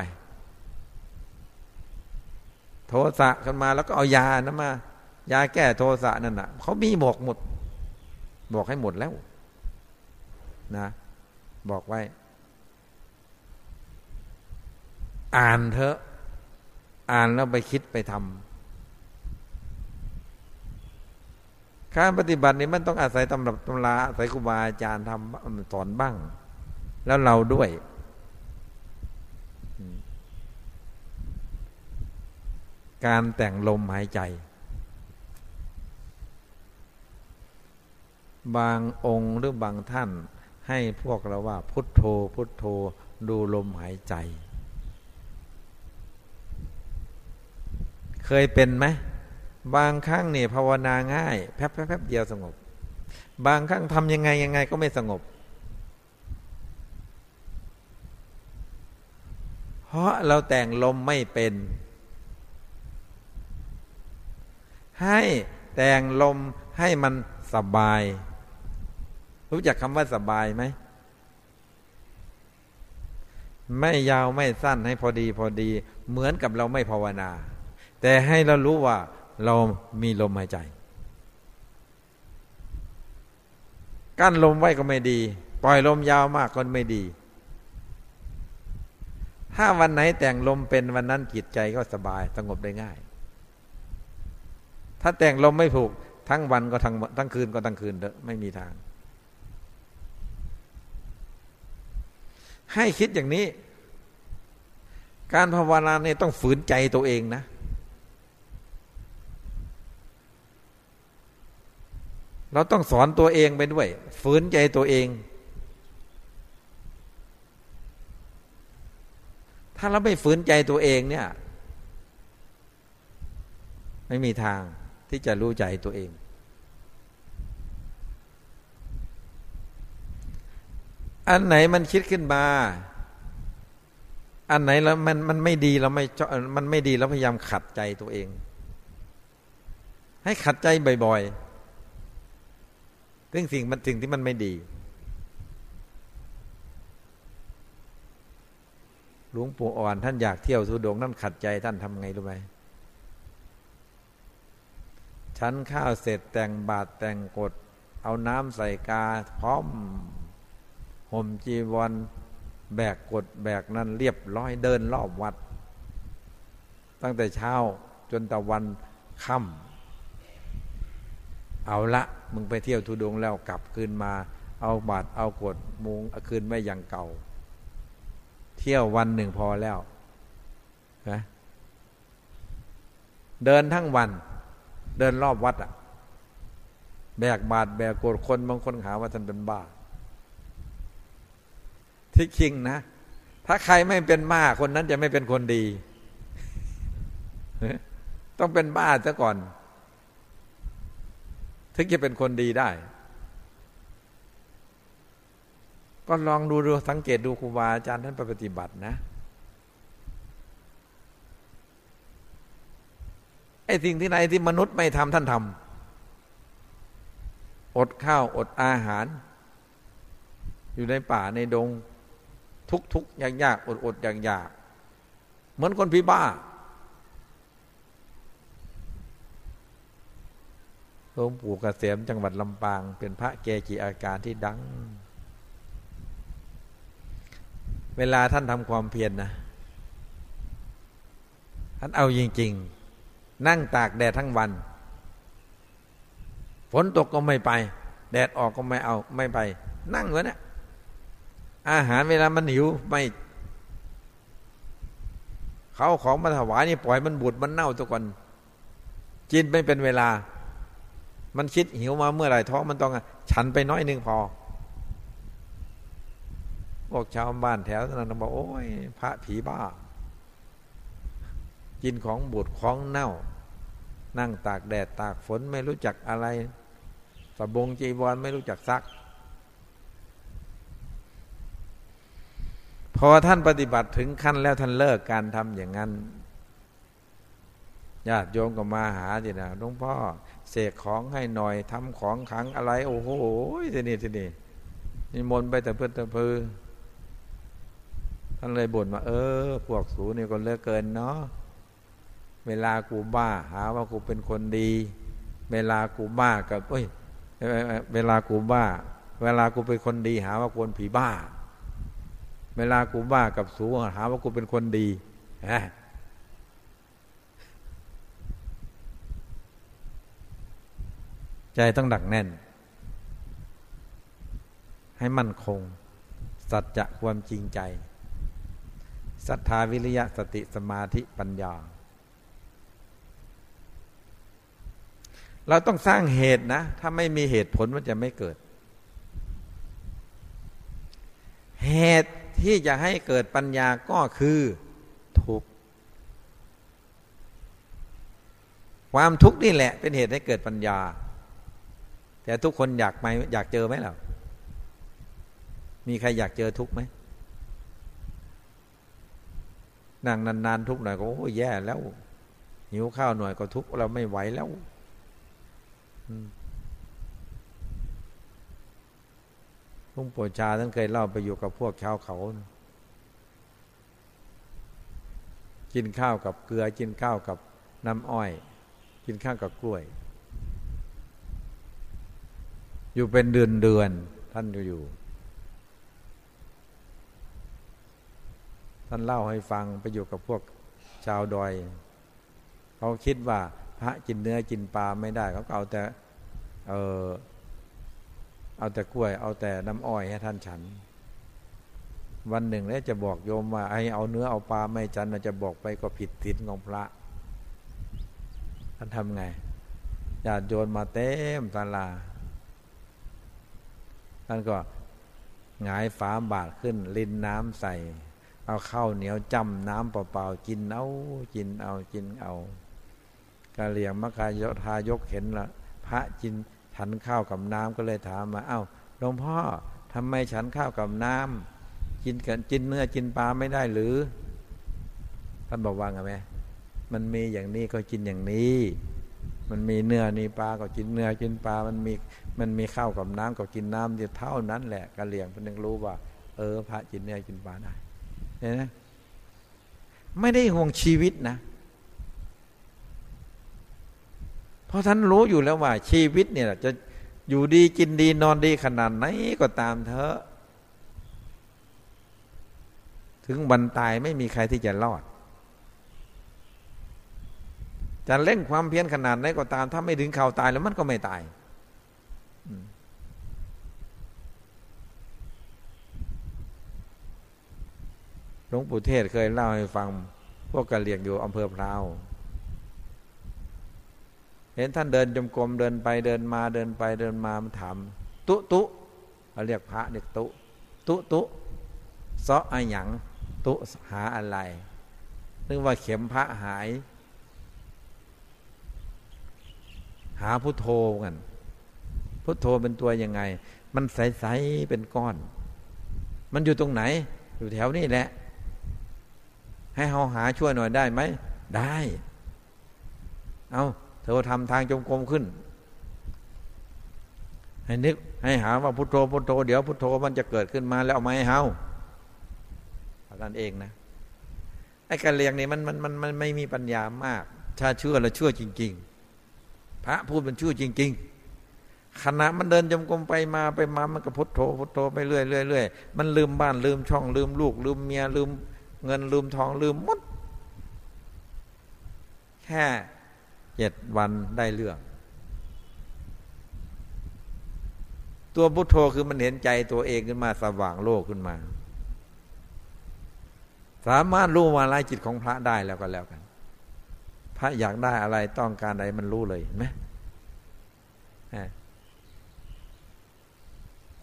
โทสะขึ้นมาแล้วก็เอายานะมา ยาแก้โทสะนั่นนะ่ะเขามีบอกหมด บอกให้หมดแล้ว นะ บอกไว้ อ่านเถอะ อ่านแล้วไปคิดไปทำการปฏิบัตินี้มันต้องอาศัยตำรับตำราอาศัยครูบาอาจารย์ทำสอนบ้าง แล้วเราด้วยการแต่งลมหายใจ บางองค์หรือบางท่าน ให้พวกเราว่าพุทโธ พุทโธดูลมหายใจ เคยเป็นไหม บางครั้งเนี่ยภาวนาง่าย แป๊บแป๊บเดียวสงบ บางครั้งทำยังไงยังไงก็ไม่สงบ เพราะเราแต่งลมไม่เป็น ให้แต่งลมให้มันสบาย รู้จักคำว่าสบายไหม ไม่ยาวไม่สั้นให้พอดีพอดี เหมือนกับเราไม่ภาวนา แต่ให้เรารู้ว่าเรามีลมหายใจ กั้นลมไว้ก็ไม่ดี ปล่อยลมยาวมากก็ไม่ดี ถ้าวันไหนแต่งลมเป็นวันนั้นจิตใจก็สบายสงบได้ง่าย ถ้าแต่งลมไม่ผูกทั้งวันก็ทั้งทั้งคืนก็ทั้งคืนเถอะไม่มีทาง ให้คิดอย่างนี้ การภาวนาเนี่ยต้องฝืนใจตัวเองนะ เราต้องสอนตัวเองไปด้วย ฝืนใจตัวเอง ถ้าเราไม่ฝืนใจตัวเองเนี่ย ไม่มีทางที่จะรู้ใจตัวเอง อันไหนมันคิดขึ้นมา อันไหนแล้วมันมันไม่ดีเราไม่มันไม่ดีเราพยายามขัดใจตัวเอง ให้ขัดใจบ่อยๆซึ่งสิ่งมันสิ่งที่มันไม่ดีหลวงปู่อ่อนท่านอยากเที่ยวสุดงนั่นขัดใจท่านทำไงรู้ไหมชั้นข้าวเสร็จแต่งบาตรแต่งกฎเอาน้ำใส่กาพร้อม ห่มจีวรแบกกดแบกนั่นเรียบร้อยเดินรอบวัด ตั้งแต่เช้าจนตะวันค่ำเอาละมึงไปเที่ยวทุดงแล้วกลับคืนมา เอาบาดเอากดมุงคืนไม่อย่างเก่า เที่ยววันหนึ่งพอแล้วนะเดินทั้งวัน เดินรอบวัดอะแบกบาดแบกกดคนบางคนหาว่าท่านเป็นบ้า ที่จริงนะ ถ้าใครไม่เป็นบ้าคนนั้นจะไม่เป็นคนดี ต้องเป็นบ้าซะก่อน ถึงจะเป็นคนดีได้ ก็ลองดูดูสังเกตดูครูบาอาจารย์ท่านปฏิบัตินะไอ้สิ่งที่ไหนที่มนุษย์ไม่ทำท่านทำอดข้าวอดอาหาร อยู่ในป่าในดง ทุกทุกยากยากอดอดอย่ากยากเหมือนคนพิบ้าหลวงปู่กเกษมจังหวัดลำปาง เป็นพระเกจิอาการที่ดัง เวลาท่านทำความเพียรนนะท่านเอาจริง ๆ นั่งตากแดดทั้งวัน ฝนตกก็ไม่ไป แดดออกก็ไม่เอาไม่ไป นั่งเหมือนเนี่ย อาหารเวลามันหิวไม่เขาของมาถวายนี่ปล่อยมันบูดมันเน่าตัวก่อนกินไม่เป็นเวลา มันคิดหิวมาเมื่อไหร่ท้องมันต้องฉันไปน้อยหนึ่งพอบอกชาวบ้านแถวนั้นบอกโอ้ยพระผีบ้า กินของบูดของเน่า นั่งตากแดดตากฝนไม่รู้จักอะไรสบงจีวรไม่รู้จักซัก พอท่านปฏิบัติถึงขั้นแล้วท่านเลิกการทำอย่างนั้นญาติโยมก็มาหาจีนะหลวงพ่อเสกของให้หน่อยทำของขังอะไร โอ้โหทีนี่ทีนี่นิมนต์ไปแต่เพื่อแต่เพื่อท่านเลยบ่นว่าเออ พวกสูนี่ก็เลิกเกินเนาะเวลากูบ้า หาว่ากูเป็นคนดี เวลากูบ้ากับเอ้ยเวลากูบ้า เวลากูเป็นคนดี หาว่ากูเป็นผีบ้า เวลากูบ้ากับสูหาว่ากูเป็นคนดีฮะใจต้องดักแน่น ให้มั่นคง สัจจะความจริงใจศรัทธาวิริยะสติสมาธิปัญญา เราต้องสร้างเหตุนะ ถ้าไม่มีเหตุผลมันจะไม่เกิด เหตุ ที่จะให้เกิดปัญญาก็คือทุกข์ความทุกข์นี่แหละเป็นเหตุให้เกิดปัญญา แต่ทุกคนอยากไหมอยากเจอไหมล่ะมีใครอยากเจอทุกข์ไหมนั่งนานๆทุกข์หน่อยก็โอ้แย่แล้ว หิวข้าวหน่อยก็ทุกข์เราไม่ไหวแล้ว ลุงปู่ชาท่านเคยเล่าไปอยู่กับพวกชาวเขา กินข้าวกับเกลือ กินข้าวกับน้ำอ้อย กินข้าวกับกล้วย อยู่เป็นเดือนเดือนท่านอยู่ ท่านเล่าให้ฟังไปอยู่กับพวกชาวดอย เขาคิดว่าพระกินเนื้อกินปลาไม่ได้ เขาเอาแต่ เออ เอาแต่กล้วย เอาแต่น้ำอ้อยให้ท่านฉัน วันหนึ่งแล้วจะบอกโยมว่าไอ้เอาเนื้อเอาปลาไม่จันจะบอกไปก็ผิดศีลของพระ ท่านทำไงญาติโยนมาเต็มศาลา ท่านก็หงายฝาบาทขึ้น ลินน้ำใส่ เอาข้าวเหนียวจำน้ำเปล่าๆกินเอากินเอากินเอากะเหลี่ยงมะกายทายกเห็นละพระกิน ฉันข้าวกับน้ำก็เลยถามมาเอา้าหลวงพ่อทำไมฉันข้าวกับน้ำกินกันกินเนื้อกินปลาไม่ได้หรือท่านบอกว่าไงไหมมันมีอย่างนี้ก็กินอย่างนี้ มันมีเนื้อนี่ปลาก็กินเนื้อกินปลา มันมีมันมีข้าวกับน้ำก็กินน้ำเดียวเท่านั้นแหละกะเหลี่ยงเพิ่นรู้ว่า เออ พระกินเนื้อกินปลาได้เห็นไหมไม่ได้ห่วงชีวิตนะ เพราะท่านรู้อยู่แล้วว่า ชีวิตเนี่ยจะอยู่ดีกินดีนอนดีขนาดไหนก็ตามเถอะถึงวันตายไม่มีใครที่จะรอด จะเล่นความเพียรขนาดไหนก็ตาม ถ้าไม่ถึงข่าวตายแล้วมันก็ไม่ตาย หลวงปู่เทศเคยเล่าให้ฟัง พวกกะเหลี่ยงอยู่อำเภอพราว เห็นท่านเดินจมกรมเดินไปเดินมาเดินไปเดินมามันถามตุตุเขาเรียกพระเด็กตุตุตุซาะอาหยังตุหาอะไร นึกว่าเข็มพระหาย หาพุทโธกันพุทโธเป็นตัวยังไง มันใสๆเป็นก้อน มันอยู่ตรงไหน อยู่แถวนี้แหละ ให้เฮาหาช่วยหน่อยได้ไหม ได้ เอา เธอทำทางจงกรมขึ้น ให้นึกให้หาว่าพุทโธพุทโธเดี๋ยวพุทโธมันจะเกิดขึ้นมาแล้วเอามาให้เฮาอาการเองนะไอ้การเรียงนี่มันมันมันมันไม่มีปัญญามาก ถ้าเชื่อแล้วเชื่อจริง ๆ พระพูดมันเชื่อจริง ๆ ขณะมันเดินจมกรมไปมาไปมามันก็พุทโธพุทโธไปเรื่อยเรื่อยเรื่อยมันลืมบ้านลืมช่องลืมลูก ลืมเมียลืม เงินลืมทองลืมมดแค่ เจ็ดวันได้เรื่อง ตัวพุทโธคือมันเห็นใจตัวเองขึ้นมาสว่างโลกขึ้นมา สามารถรู้วาลายจิตของพระได้แล้วก็แล้วกัน พระอยากได้อะไรต้องการอะไรมันรู้เลยเห็นไหม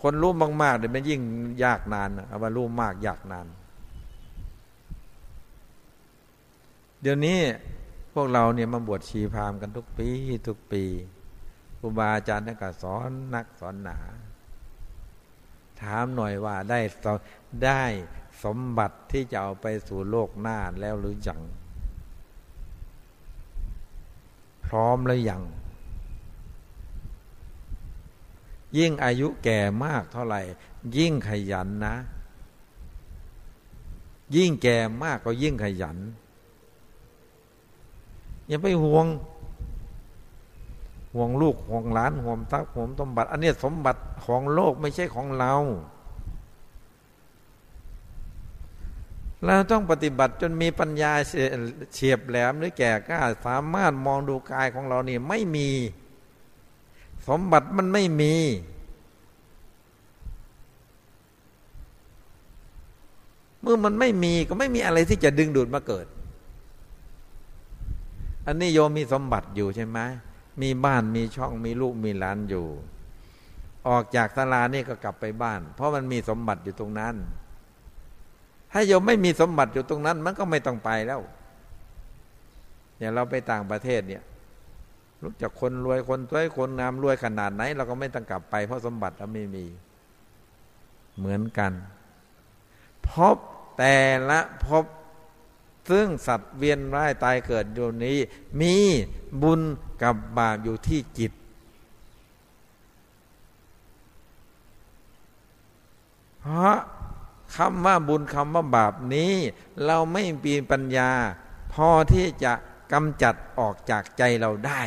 คนรู้มากๆเดี๋ยวมันยิ่งยากนานเอาว่ารู้มากยากนาน เดี๋ยวนี้ พวกเราเนี่ยมาบวชชีพามกันทุกปีทุกปีครูบาอาจารย์นักสอนนักสอนหนา ถามหน่อยว่าได้ได้สมบัติที่จะเอาไปสู่โลกหน้าแล้วหรือยังพร้อมแล้วยังยิ่งอายุแก่มากเท่าไหร่ ยิ่งขยันนะ ยิ่งแก่มากก็ยิ่งขยัน อย่าไปห่วง ห่วงลูกห่วงหลานห่วงทรัพย์ห่วงสมบัติ อันนี้สมบัติของโลกไม่ใช่ของเราเราต้องปฏิบัติจนมีปัญญาเฉียบแหลมหรือแก่กล้าสามารถมองดูกายของเรานี่ไม่มี สมบัติมันไม่มี เมื่อมันไม่มีก็ไม่มีอะไรที่จะดึงดูดมาเกิด อันนี้โยมมีสมบัติอยู่ใช่ไหมมีบ้านมีช่องมีลูกมีหลานอยู่ ออกจากศาลานี่ก็กลับไปบ้าน เพราะมันมีสมบัติอยู่ตรงนั้น ถ้าโยมไม่มีสมบัติอยู่ตรงนั้น มันก็ไม่ต้องไปแล้วอย่างเราไปต่างประเทศเนี่ยรู้จักคนรวยคนสวยคนงามรวยขนาดไหน เราก็ไม่ต้องกลับไป เพราะสมบัติเราไม่มี เหมือนกันพบแต่ละพบ ซึ่งสัตว์เวียนว่ายตายเกิดอยู่นี้ มีบุญกับบาปอยู่ที่จิต เพราะคำว่าบุญคำว่าบาปนี้ เราไม่มีปัญญา พอที่จะกำจัดออกจากใจเราได้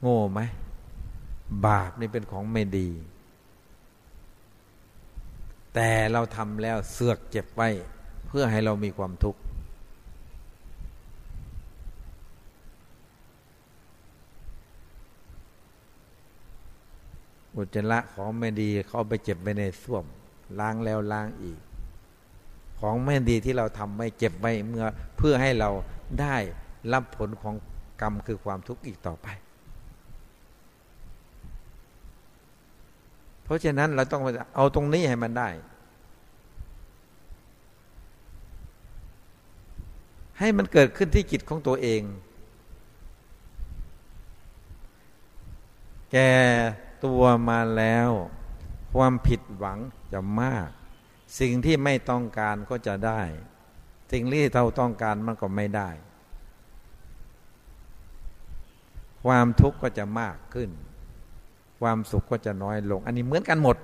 โง่ไหม บาปนี่เป็นของไม่ดี แต่เราทำแล้วเสือกเจ็บไว้เพื่อให้เรามีความทุกข์อุจจาระของไม่ดีเขาไปเจ็บไปในส้วม ล้างแล้วล้างอีก ของไม่ดีที่เราทำไม่เจ็บไว้เมื่อเพื่อให้เราได้รับผลของกรรมคือความทุกข์อีกต่อไป เพราะฉะนั้นเราต้องเอาตรงนี้ให้มันได้ ให้มันเกิดขึ้นที่จิตของตัวเอง แกตัวมาแล้ว ความผิดหวังจะมาก สิ่งที่ไม่ต้องการก็จะได้ สิ่งที่เราต้องการมันก็ไม่ได้ ความทุกข์ก็จะมากขึ้น ความสุขก็จะน้อยลง อันนี้เหมือนกันหมด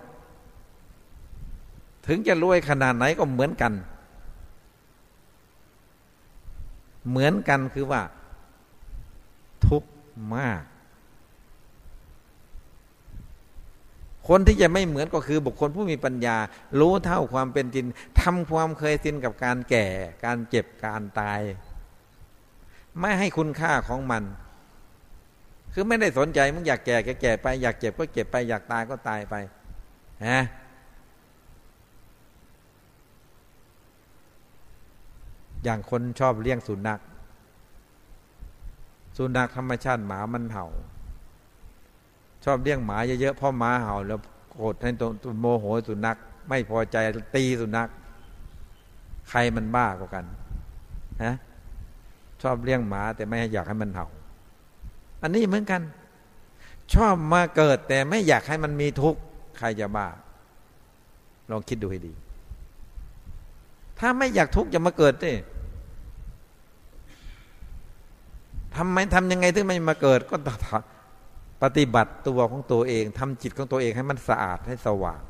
ถึงจะรวยขนาดไหนก็เหมือนกัน เหมือนกันคือว่า ทุกข์มาก คนที่จะไม่เหมือนก็คือบุคคลผู้มีปัญญา รู้เท่าความเป็นจริงทำความเคยชินกับการแก่ การเจ็บการตาย ไม่ให้คุณค่าของมัน คือไม่ได้สนใจมึงอยากแก่ก็แก่ไป อยากเจ็บก็เจ็บไป อยากตายก็ตายไปฮะอย่างคนชอบเลี้ยงสุนัขสุนัขธรรมชาติหมามันเห่า ชอบเลี้ยงหมาเยอะๆพราะหมาเห่า แล้วโกรธให้ตัวโมโหสุนัขไม่พอใจตีสุนัขใครมันบ้ากว่ากันฮะชอบเลี้ยงหมาแต่ไม่อยากให้มันเห่า อันนี้เหมือนกัน ชอบมาเกิดแต่ไม่อยากให้มันมีทุกข์ใครจะบ้า ลองคิดดูให้ดี ถ้าไม่อยากทุกข์จะมาเกิดดิทำไมทำยังไงถึงไม่มาเกิดก็ปฏิบัติตัวของตัวเองทำจิตของตัวเองให้มันสะอาดให้สว่าง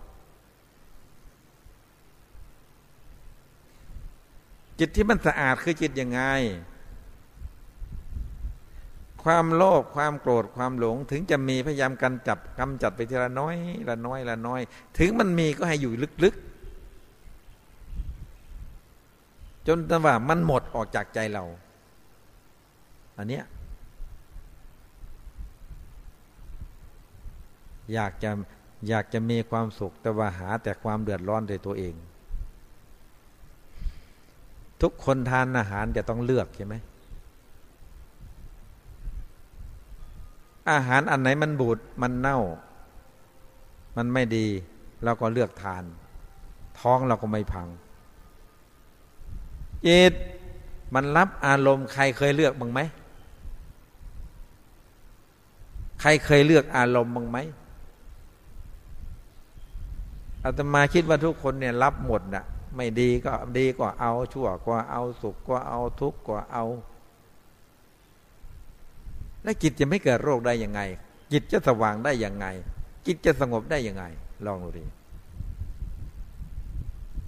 จิตที่มันสะอาดคือจิตยังไง ความโลภความโกรธความหลง ถึงจะมีพยายามกันจับกำจัดไปทีละน้อยละน้อยละน้อย ถึงมันมีก็ให้อยู่ลึกๆ จนแต่ว่ามันหมดออกจากใจเรา อันเนี้ยอยากจะอยากจะมีความสุขแต่ว่าหาแต่ความเดือดร้อนในตัวเอง ทุกคนทานอาหารจะต้องเลือกใช่ไหม อาหารอันไหนมันบูดมันเน่า มันไม่ดีเราก็เลือกทาน ท้องเราก็ไม่พังจิตมันรับอารมณ์ใครเคยเลือกบ้างไหมใครเคยเลือกอารมณ์บ้างไหมอาตมาคิดว่าทุกคนเนี่ยรับหมดนะไม่ดีก็ดีก็เอาชั่วก็เอาสุขก็เอาทุกข์ก็เอา แล้วจิตจะไม่เกิดโรคได้ยังไง จิตจะสว่างได้ยังไง จิตจะสงบได้ยังไง ลองดูดิ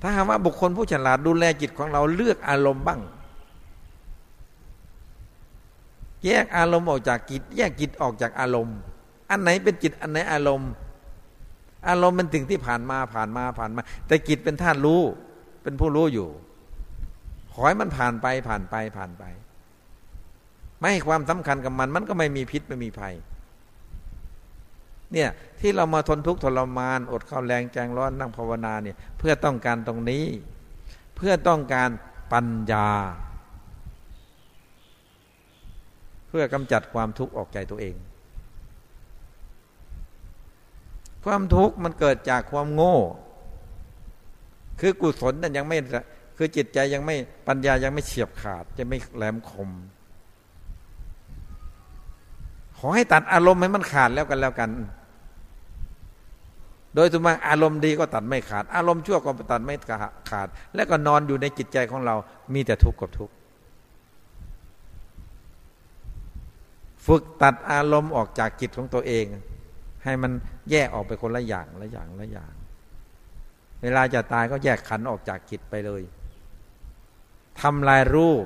ถ้าหากว่าบุคคลผู้ฉลาดดูแลจิตของเราเลือกอารมณ์บ้าง แยกอารมณ์ออกจากจิต แยกจิตออกจากอารมณ์ อันไหนเป็นจิตอันไหนอารมณ์ อารมณ์เป็นสิ่งที่ผ่านมาผ่านมาผ่านมา แต่จิตเป็นธาตุรู้ เป็นผู้รู้อยู่ขอให้มันผ่านไปผ่านไปผ่านไป ไม่ให้ความสำคัญกับมัน มันก็ไม่มีพิษไม่มีภัย เนี่ยที่เรามาทนทุกข์ทรมาน อดข้าวแรงแจงร้อนนั่งภาวนาเนี่ยเพื่อต้องการตรงนี้ เพื่อต้องการปัญญา เพื่อกำจัดความทุกข์ออกใจตัวเอง ความทุกข์มันเกิดจากความโง่ คือกุศลนั่นยังไม่คือจิตใจยังไม่ปัญญายังไม่เฉียบขาดจะไม่แหลมคม ขอให้ตัดอารมณ์ให้มันขาดแล้วกันแล้วกัน โดยสมมติอารมณ์ดีก็ตัดไม่ขาด อารมณ์ชั่วก็ตัดไม่ขาด และก็นอนอยู่ในจิตใจของเรา มีแต่ทุกข์กับทุกข์ฝึกตัดอารมณ์ออกจากจิตของตัวเอง ให้มันแยกออกไปคนละอย่างละอย่างละอย่าง เวลาจะตายก็แยกขันออกจากจิตไปเลยทำลายรูป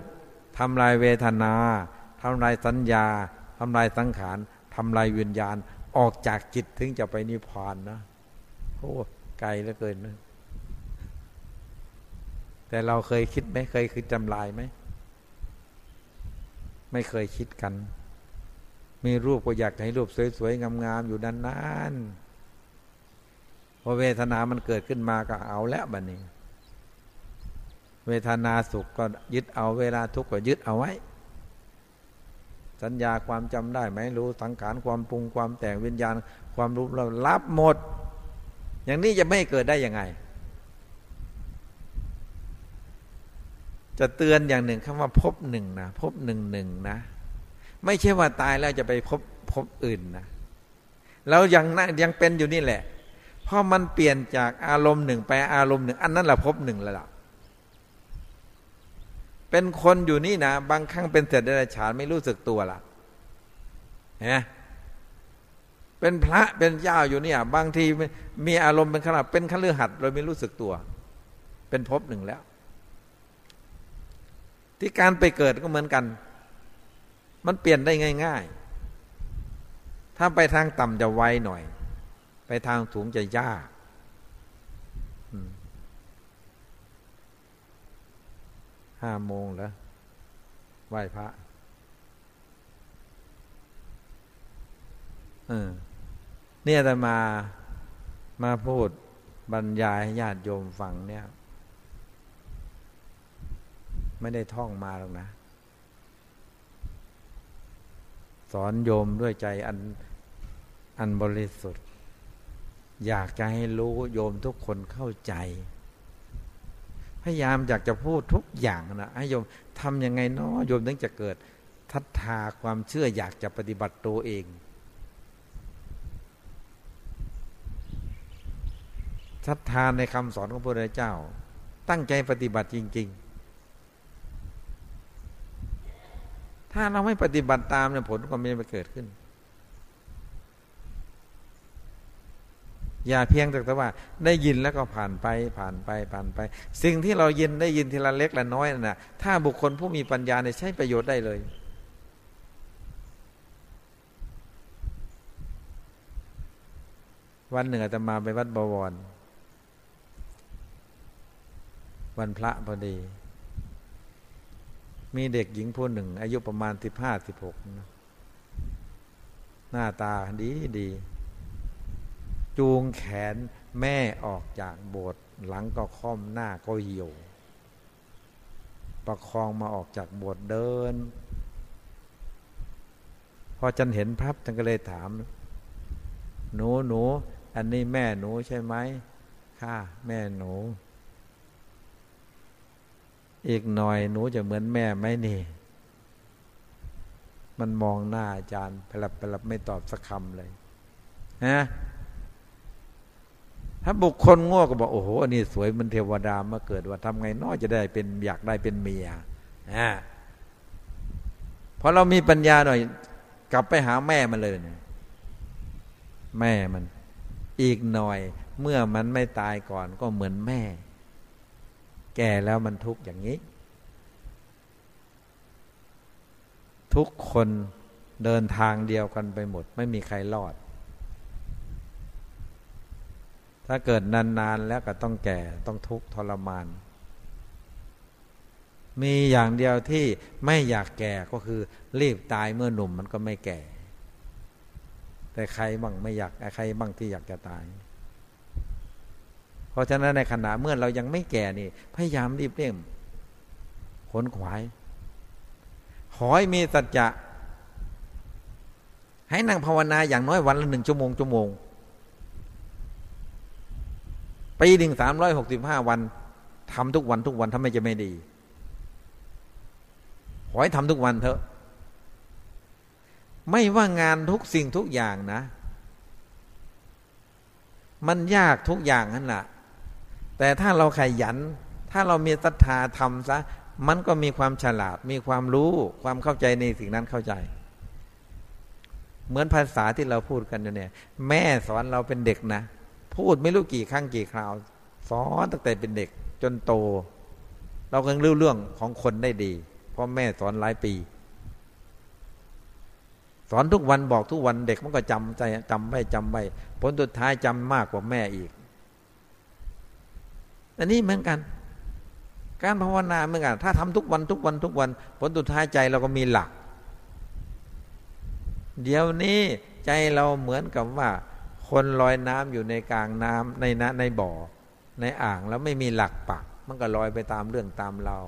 ทำลายเวทนาทำลายสัญญา ทำลายสังขารทำลายวิญญาณออกจากจิตถึงจะไปนิพพานนะโอ้ไกลเหลือเกินนะแต่เราเคยคิดไหมเคยคือจำลายไหมไม่เคยคิดกัน มีรูปก็อยากให้รูปสวยๆงามๆอยู่นานๆพอเวทนามันเกิดขึ้นมาก็เอาแล้วบัดนี้ เวทนาสุขก็ยึดเอาเวลาทุกข์ก็ยึดเอาไว้ สัญญาความจำได้ไหมรู้สังขารความปรุงความแต่งวิญญาณ ความรู้เรารับหมด อย่างนี้จะไม่เกิดได้ยังไง จะเตือนอย่างหนึ่งคำว่าพบหนึ่งนะพบหนึ่งหนึ่งนะ ไม่ใช่ว่าตายแล้วจะไปพบพบอื่นนะเรายังนั่งยังเป็นอยู่นี่แหละเพราะมันเปลี่ยนจากอารมณ์หนึ่งไปอารมณ์หนึ่ง อันนั้นแหละพบหนึ่งแล้วล่ะ เป็นคนอยู่นี่นะบางครั้งเป็นเสด็จเดรัจฉานไม่รู้สึกตัวละเห็นไหมเป็นพระเป็นเจ้าอยู่เนี่ย บางทีมีอารมณ์เป็นขนาดเป็นขั้นเลือหัดโดยไม่รู้สึกตัว เป็นภพหนึ่งแล้ว ที่การไปเกิดก็เหมือนกัน มันเปลี่ยนได้ง่าย ๆ ถ้าไปทางต่ำจะไวหน่อย ไปทางสูงจะยาก ห้าโมงแล้วไหว้พระเออเนี่ยแต่มามาพูดบรรยายให้ญาติโยมฟังเนี่ย ไม่ได้ท่องมาหรอกนะ สอนโยมด้วยใจอันอันบริสุทธิ์ อยากจะให้รู้โยมทุกคนเข้าใจ พยายามอยากจะพูดทุกอย่างนะให้โยมทำยังไงเนาะโยมถึงจะเกิดทัศทาความเชื่ออยากจะปฏิบัติตัวเองศรัทธาในคำสอนของพระพุทธเจ้า ตั้งใจปฏิบัติจริง ๆ ถ้าเราไม่ปฏิบัติตามเนี่ยผลก็ไม่ไปเกิดขึ้น อย่าเพียงแต่ว่า ได้ยินแล้วก็ผ่านไปผ่านไปผ่านไป สิ่งที่เรายินได้ยินทีละเล็กละน้อยน่ะถ้าบุคคลผู้มีปัญญาเนี่ยใช้ประโยชน์ได้เลย วันหนึ่งอาตมาไปวัดบวร วันพระพอดี มีเด็กหญิงผู้หนึ่ง อายุประมาณสิบห้าสิบหกหน้าตาดีดี จูงแขนแม่ออกจากโบสถ์หลังก็ค่อมหน้าก็เหี่ยว ประคองมาออกจากโบสถ์เดิน พอจันเห็นพับจันก็เลยถาม หนูหนู อันนี้แม่หนูใช่ไหมค่ะ แม่หนู อีกหน่อยหนูจะเหมือนแม่ไหมนี่ มันมองหน้าอาจารย์ไปลับไปลับไม่ตอบสักคำเลย นะ ถ้าบุคคลง่ก็บอกโอ้โหอันนี้สวยมันเทวดามาเกิดว่าทำไงน้อยจะได้เป็นอยากได้เป็นเมียนะพอเรามีปัญญาหน่อย กลับไปหาแม่มันเลยนี่ยแม่มัน อีกหน่อย เมื่อมันไม่ตายก่อนก็เหมือนแม่ แก่แล้วมันทุกข์อย่างนี้ ทุกคนเดินทางเดียวกันไปหมด ไม่มีใครรอด ถ้าเกิดนานๆแล้วก็ต้องแก่ต้องทุกข์ทรมาน มีอย่างเดียวที่ไม่อยากแก่ก็คือ รีบตายเมื่อหนุ่มมันก็ไม่แก่ แต่ใครบ้างไม่อยากใครบ้างที่อยากจะตาย เพราะฉะนั้นในขณะเมื่อเรายังไม่แก่นี่ พยายามรีบเร่งขนขวายขอให้มีสัจจะ ให้นั่งภาวนาอย่างน้อยวันละหนึ่งชั่วโมงชั่วโมง ปีหนึ่งสามร้อยหกสิบห้าวันทำทุกวันทุกวันทำไมจะไม่ดีขอให้ทำทุกวันเถอะ ไม่ว่างานทุกสิ่งทุกอย่างนะ มันยากทุกอย่างนั่นแหละแต่ถ้าเราขยัน ถ้าเรามีศรัทธาทำซะ มันก็มีความฉลาด มีความรู้ ความเข้าใจในสิ่งนั้นเข้าใจ เหมือนภาษาที่เราพูดกันเนี่ย แม่สอนเราเป็นเด็กนะ พูดไม่รู้กี่ครั้งกี่คราว สอนตั้งแต่เป็นเด็กจนโต เราก็ยังรู้เรื่องของคนได้ดีเพราะแม่สอนหลายปี สอนทุกวันบอกทุกวันเด็กมันก็จำใจจำไว้จำไว้ผลสุดท้ายจำมากกว่าแม่อีกอันนี้เหมือนกัน การภาวนาเหมือนกันถ้าทำทุกวันทุกวันทุกวัน ผลสุดท้ายใจเราก็มีหลัก เดี๋ยวนี้ใจเราเหมือนกับว่า คนลอยน้ำอยู่ในกลางน้ำในน้ำในบ่อ ในอ่างแล้วไม่มีหลักปัก มันก็ลอยไปตามเรื่องตามเรา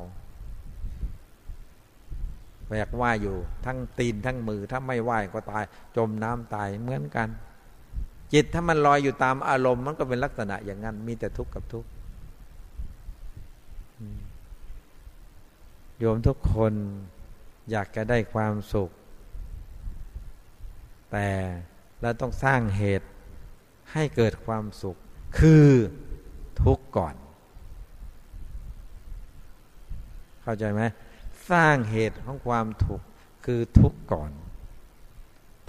แบกว่ายอยู่ ทั้งตีนทั้งมือถ้าไม่ไหวก็ตาย จมน้ำตายเหมือนกัน จิตถ้ามันลอยอยู่ตามอารมณ์ มันก็เป็นลักษณะอย่างนั้น มีแต่ทุกข์กับทุกข์โยมทุกคนอยากจะได้ความสุข แต่เราต้องสร้างเหตุ ให้เกิดความสุข คือทุกข์ก่อน เข้าใจไหมสร้างเหตุของความทุกข์คือทุกข์ก่อน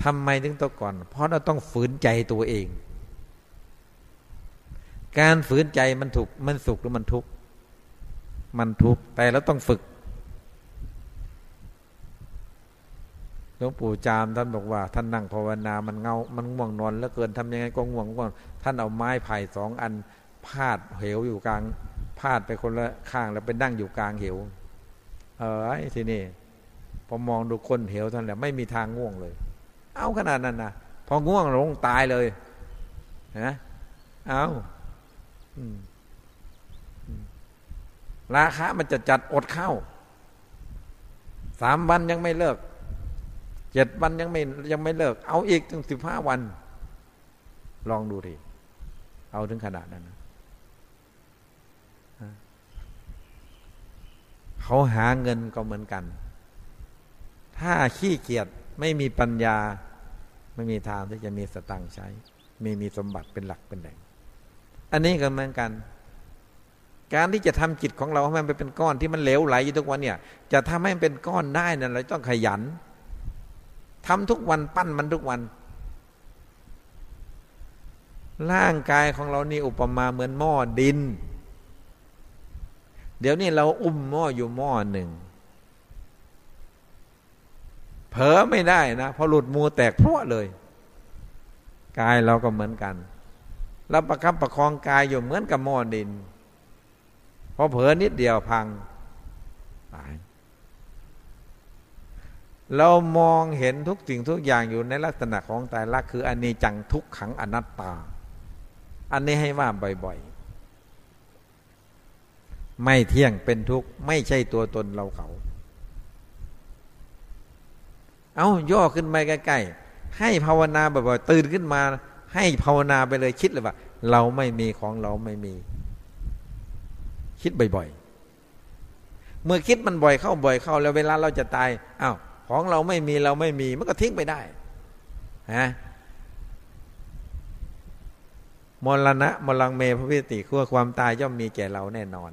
ทำไมถึงตัวก่อน เพราะเราต้องฝืนใจตัวเอง การฝืนใจมันถูกมันสุขหรือมันทุกข์มันทุกข์แต่เราต้องฝึก หลวงปู่จามท่านบอกว่า ท่านนั่งภาวนามันเงา มันง่วงนอนแล้วเกินทำยังไงก็ง่วงง่วงท่านเอาไม้ไผ่สองอันพาดเหวอยู่กลางพาดไปคนละข้างแล้วไปนั่งอยู่กลางเหว เออทีนี่พอมองดูคนเหวท่านแหละไม่มีทางง่วงเลย เอาขนาดนั้นนะพอง่วงลงตายเลยนะเอาราคามันจะจัดอดเข้าสามวันยังไม่เลิก เจ็ดวันยังไม่ยังไม่เลิก เอาอีกถึงสิบห้าวัน ลองดูดิเอาถึงขนาดนั้นเขาหาเงินก็เหมือนกัน ถ้าขี้เกียจไม่มีปัญญา ไม่มีทางที่จะมีสตังค์ใช้ไม่มีสมบัติเป็นหลักเป็นแหล่ง อันนี้ก็เหมือนกัน การที่จะทำจิตของเราให้มันไปเป็นก้อนที่มันเหลวไหลอยู่ทุกวันเนี่ย จะทำให้มันเป็นก้อนได้นั่นเราต้องขยัน ทำทุกวันปั้นมันทุกวัน ร่างกายของเรานี่อุปมาเหมือนหม้อดิน เดี๋ยวนี้เราอุ้มหม้ออยู่หม้อหนึ่งเผลอไม่ได้นะพอหลุดมูแตกพรวเลย กายเราก็เหมือนกันเราประคับประคองกายอยู่เหมือนกับหม้อดิน พอเผลอนิดเดียวพังตาย เรามองเห็นทุกสิ่งทุกอย่างอยู่ในลักษณะของตายรักคืออันนี้จังทุกขังอนัตตา อันนี้ให้ว่าบ่อยๆ ไม่เที่ยงเป็นทุกข์ไม่ใช่ตัวตนเราเขา เอาย่อขึ้นไปใกล้ๆให้ภาวนาบ่อยๆตื่นขึ้นมา ให้ภาวนาไปเลยคิดเลยว่า เราไม่มีของเราไม่มี คิดบ่อยๆ เมื่อคิดมันบ่อยเข้าบ่อยเข้า แล้วเวลาเราจะตายอา้าว ของเราไม่มีเราไม่มี มันก็ทิ้งไปได้ฮะมรณะมลังเมพระพิติขั้วความตายย่อมมีแก่เราแน่นอน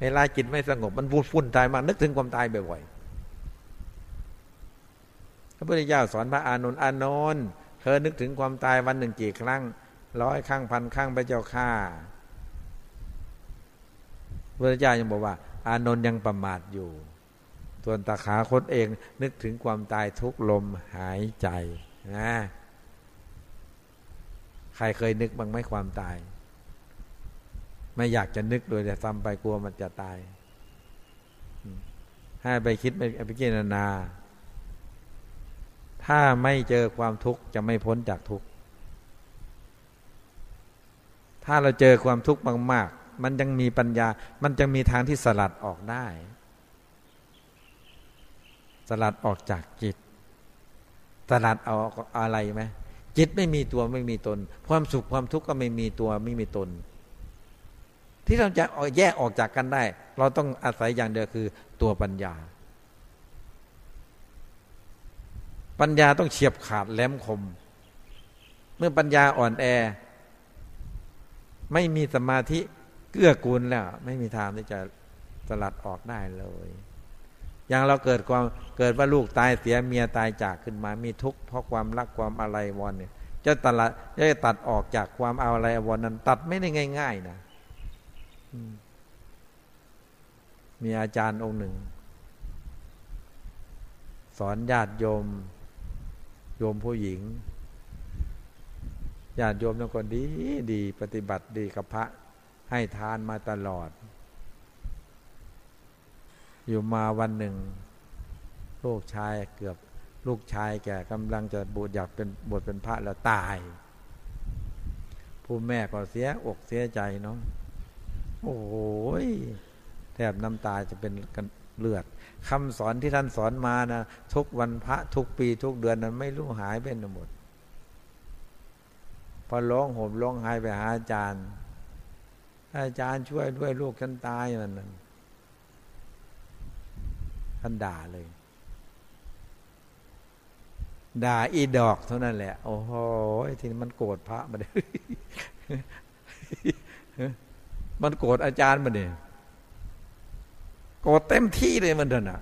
เวลาจิตไม่สงบมันวุ่นฟุ้นตายมากนึกถึงความตายบ่อยๆพระพุทธเจ้าสอนพระอานนท์อานนท์เธอนึกถึงความตายวันหนึ่งกี่ครั้งร้อยครั้งพันครั้งพระเจ้าข้าพระพุทธเจ้ายังบอกว่า อานนท์ยังประมาทอยู่ ส่วนตาขาคตเองนึกถึงความตายทุกลมหายใจนะใครเคยนึกบ้างไหมความตาย ไม่อยากจะนึกโดยแต่ซ้ำไปกลัวมันจะตาย ให้ไปคิดไปไปพิจารณา ถ้าไม่เจอความทุกข์จะไม่พ้นจากทุกข์ ถ้าเราเจอความทุกข์มาก ๆ มันยังมีปัญญา มันจะมีทางที่สลัดออกได้ สลัดออกจากจิต สลัดเอาอะไรไหมจิตไม่มีตัวไม่มีตน ความสุขความทุกข์ก็ไม่มีตัวไม่มีตน ที่เราจะแยกออกจากกันได้ เราต้องอาศัยอย่างเดียวคือตัวปัญญา ปัญญาต้องเฉียบขาดแหลมคม เมื่อปัญญาอ่อนแอ ไม่มีสมาธิเกื้อกูลแล้ว ไม่มีทางที่จะสลัดออกได้เลย อย่างเราเกิดความเกิดว่าลูกตายเสียเมียตายจากขึ้นมา มีทุกข์เพราะความรักความอะไรวอนเนี่ยจะตัดจะตัดออกจากความเอาอะไรวอนนั้น ตัดไม่ได้ง่าย ๆ นะมีอาจารย์องค์หนึ่ง สอนญาติโยม โยมผู้หญิงญาติโยมนั่นก็ดีดีปฏิบัติดีกับพระให้ทานมาตลอด อยู่มาวันหนึ่ง ลูกชายเกือบลูกชายแก่กำลังจะบวชอยากเป็นบวชเป็นพระแล้วตาย ผู้แม่ก็เสียอกเสียใจเนาะโอ้โหแทบน้ำตาจะเป็นกันเลือดคำสอนที่ท่านสอนมานะทุกวันพระทุกปีทุกเดือนนั้นไม่รู้หายไปหมดพอร้องห่มร้องไห้ไปหาอาจารย์ อาจารย์ช่วยด้วยลูกฉันตายมันนั้น ท่านด่าเลย ด่าอีดอกเท่านั้นแหละ โอ้โหทีนี้มันโกรธพระมาเลยมันโกรธอาจารย์มาเนี่ยโกรธเต็มที่เลยมันเถอะนะ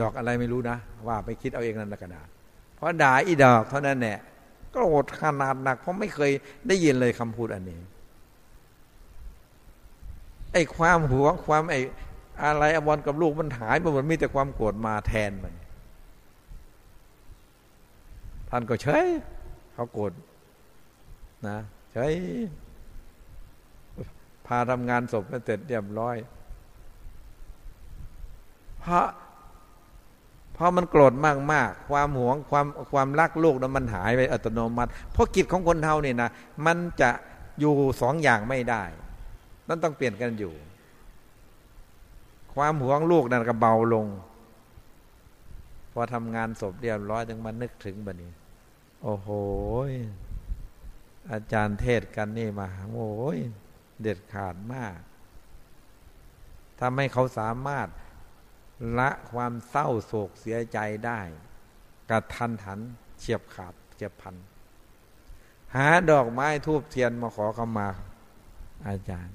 ดอกอะไรไม่รู้นะ ว่าไปคิดเอาเองนั่นละกันนะเพราะด่าอีดอกเท่านั้นแหละโกรธขนาดหนัก เพราะไม่เคยได้ยินเลยคำพูดอันนี้ไอ้ความหัวความไอ้ อะไรอวรกับลูกมันหายไปหมดมีแต่ความโกรธมาแทนมันท่านก็เฉยเขาโกรธนะเฉยพาทำงานศพเสร็จเรียบร้อยเพราะพราะมันโกรธมากมากความหวงความความรักลูกนั้นมันหายไปอัตโนมัติ เพราะกิจของคนเท่านี่นะมันจะอยู่สองอย่างไม่ได้ นั่นต้องเปลี่ยนกันอยู่ ความหวงลูกนั่นก็เบาลง พอทำงานศพเรียบร้อยจึงมานึกถึงบันนี้ โอ้โห อาจารย์เทศกันนี่มาโอ้ยเด็ดขาดมากทำให้เขาสามารถละความเศร้าโศกเสียใจได้กระทันหันเฉียบขาดเฉียบพัน หาดอกไม้ทูบเทียนมาขอเข้ามา อาจารย์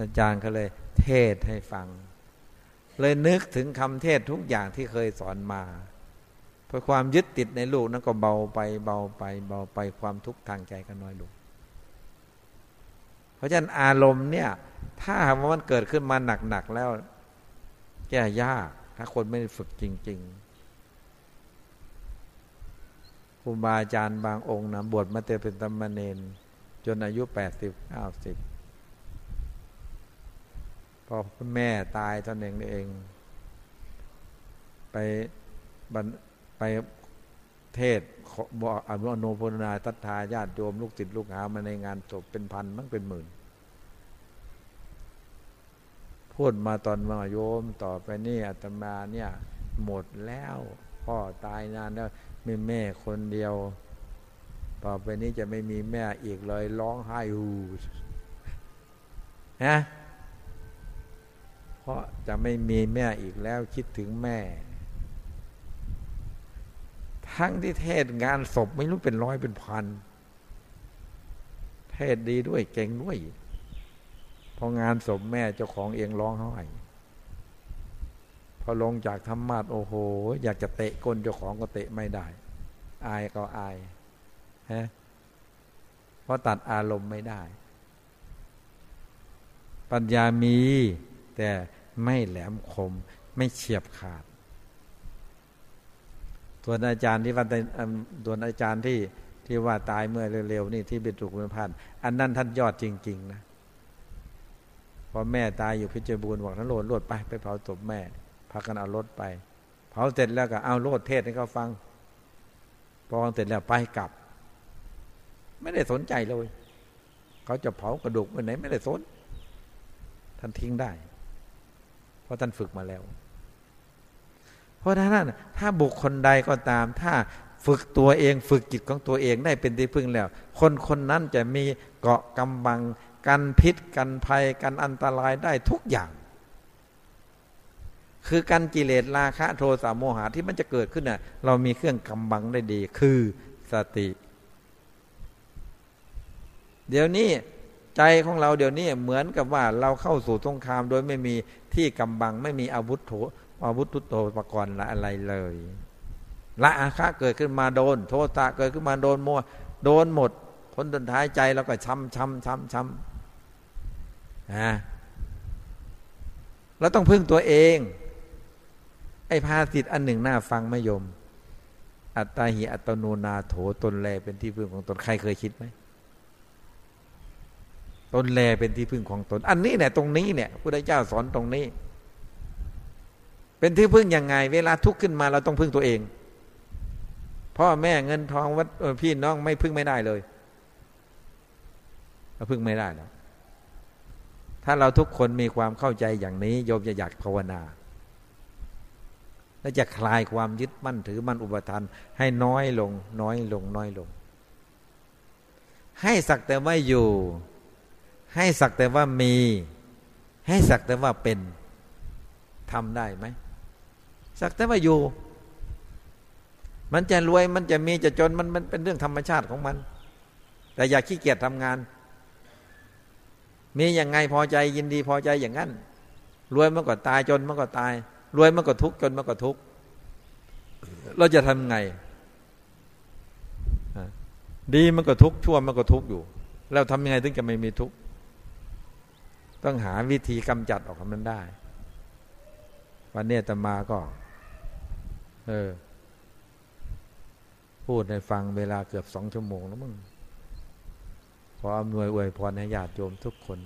อาจารย์ก็เลย เทศให้ฟัง เลยนึกถึงคำเทศทุกอย่างที่เคยสอนมาเพราะความยึดติดในลูกนั้นก็เบาไปเบาไปเบาไปความทุกข์ทางใจก็น้อยลง เพราะฉะนั้นอารมณ์เนี่ย ถ้าว่ามันเกิดขึ้นมาหนักๆแล้ว แก้ยากถ้าคนไม่ได้ฝึกจริงๆครูบาอาจารย์บางองค์นะบวชมาเตเป็นตมเนน จนอายุแปดสิบเก้าสิบ พอคุณแม่ตายตอนเองเอง ไปไปเทศบอกอนุโนพนาตัทาญาติโยมลูกติดลูกหามาในงานศพเป็นพันมั้งเป็นหมื่น พูดมาตอนมาโยมต่อไปนี่อาตมาเนี่ย หมดแล้ว พ่อตายนานแล้วมีแม่คนเดียว ต่อไปนี้จะไม่มีแม่อีกเลย ร้องไห้ฮูนะ ราะจะไม่มีแม่อีกแล้วคิดถึงแม่ ทั้งที่เทศงานศพไม่รู้เป็นร้อยเป็นพัน เทศดีด้วยเก่งด้วย พองานศพแม่เจ้าของเองร้องไห้พอลงจากธรรมาทโอ้โห อยากจะเตะก้นเจ้าของก็เตะไม่ได้ อายก็อายฮะเพราะตัดอารมณ์ไม่ได้ ปัญญามีแต่ ไม่แหลมคม ไม่เฉียบขาดส่วอาจารย์ที่ว่าส่วอาจารย์ที่ที่ว่าตายเมื่อเร็วๆนี่ที่เป็นถูกเป็นพันธ์อันนั้นท่านยอดจริง ๆ นะพอแม่ตายอยู่พิจิบูรณ์บอกท่านโลดโลดไปไปเผาศพแม่พากันเอารถไป เผาเสร็จแล้วก็เอาโลดเทศให้เขาฟังพอฟังเสร็จแล้วไปกลับ ไม่ได้สนใจเลย เขาจะเผากระดูกไปไหนไม่ได้สนท่านทิ้งได้ ราะท่านฝึกมาแล้ว เพราะฉะนั้นถ้าบุคคลใดก็ตาม ถ้าฝึกตัวเองฝึกจิตของตัวเองได้เป็นที่พึ่งแล้ว คนคนนั้นจะมีเกาะกำบัง กันพิษ กันภัย กันอันตรายได้ทุกอย่าง คือการกิเลสราคะโทสะโมหะที่มันจะเกิดขึ้นน่ะเรามีเครื่องกำบังได้ดี คือสติ เดี๋ยวนี้ ใจของเราเดี๋ยวนี้เหมือนกับว่าเราเข้าสู่สงครามโดยไม่มีที่กำบังไม่มีอาวุธโถอาวุธทุตโตปกรณ์ละอะไรเลยละอาฆาเกิดขึ้นมาโดน โทสะเกิดขึ้นมาโดนมัวโดนหมดผลสุดท้ายใจเราก็ช้ำช้ำช้ำช้ำนะเราต้องพึ่งตัวเอง ไอ้ภาสิทธ์อันหนึ่งน่าฟังไม่ยม อัตตาหิอัตโนนาโถตนแลเป็นที่พึ่งของตนใครเคยคิดไหม ตนแลเป็นที่พึ่งของตน อันนี้เนี่ยตรงนี้เนี่ยพระเจ้าสอนตรงนี้ เป็นที่พึ่งยังไง เวลาทุกข์ขึ้นมาเราต้องพึ่งตัวเองพ่อแม่เงินทองวัดพี่น้องไม่พึ่งไม่ได้เลยเราพึ่งไม่ได้แล้วถ้าเราทุกคนมีความเข้าใจอย่างนี้โยมจะอยากภาวนา และจะคลายความยึดมั่นถือมั่นอุปทานให้น้อยลง น้อยลง น้อยลง ให้สักแต่ว่าอยู่ ให้สักแต่ว่ามี ให้สักแต่ว่าเป็นทำได้ไหมสักแต่ว่าอยู่ มันจะรวยมันจะมีจะจนมันมันเป็นเรื่องธรรมชาติของมัน แต่อย่าขี้เกียจทำงาน มีอย่างไงพอใจยินดีพอใจอย่างนั้นรวยมันก็ตายจนมันก็ตาย รวยมันก็ทุกข์จนมันก็ทุกข์เราจะทำไง ดีมันก็ทุกข์ชั่วมันก็ทุกข์อยู่ แล้วทำยังไงถึงจะไม่มีทุกข์ ต้องหาวิธีกำจัดออกมันได้ วันนี้ตมาก็ เออ พูดให้ฟังเวลาเกือบสองชั่วโมงแล้วมึงขออำนวยอวยพรให้ญาติโยมทุกคน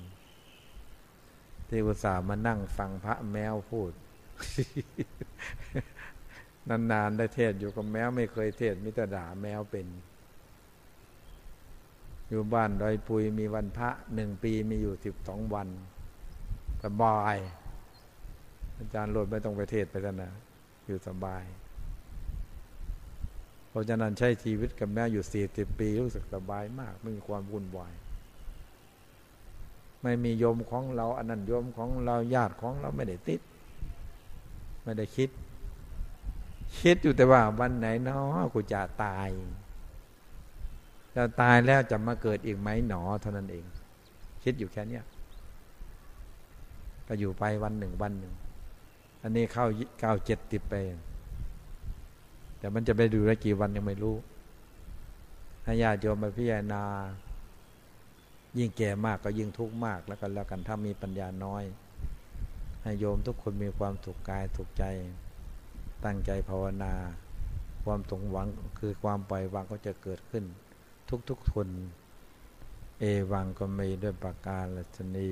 ที่อุตส่าห์มานั่งฟังพระแมวพูด นาน ๆ ได้เทศอยู่กับแมวไม่เคยเทศมิตรด่าแมวเป็น อยู่บ้านดอยปุยมีวันพระหนึ่งปีมีอยู่สิบสองวันสบาย อาจารย์โรดไม่ต้องไปเทศไปแล้วนะอยู่สบาย เพราะฉะนั้นใช้ชีวิตกับแม่อยู่สี่สิบปีรู้สึกสบายมาก ไม่มีความวุ่นวาย ไม่มีโยมของเราอันนั้นโยมของเราญาติของเราไม่ได้ติด ไม่ได้คิด คิดอยู่แต่ว่าวันไหนเนาะกูจะตาย จะตายแล้วจะมาเกิดอีกไหมหนอเท่านั้นเอง คิดอยู่แค่เนี้ยก็อยู่ไปวันหนึ่งวันหนึ่ง อันนี้เข้าเก้าเจ็ดติดไป แต่มันจะไปดูได้กี่วันยังไม่รู้ให้ญาติโยมมาพิจารณา ยิ่งแก่มากก็ยิ่งทุกข์มากแล้วกันแล้วกันถ้ามีปัญญาน้อย ให้โยมทุกคนมีความถูกกายถูกใจ ตั้งใจภาวนา ความสงหวังคือความปล่อยวางก็จะเกิดขึ้น ทุกๆคน เอวังก็มีด้วยประการลชนี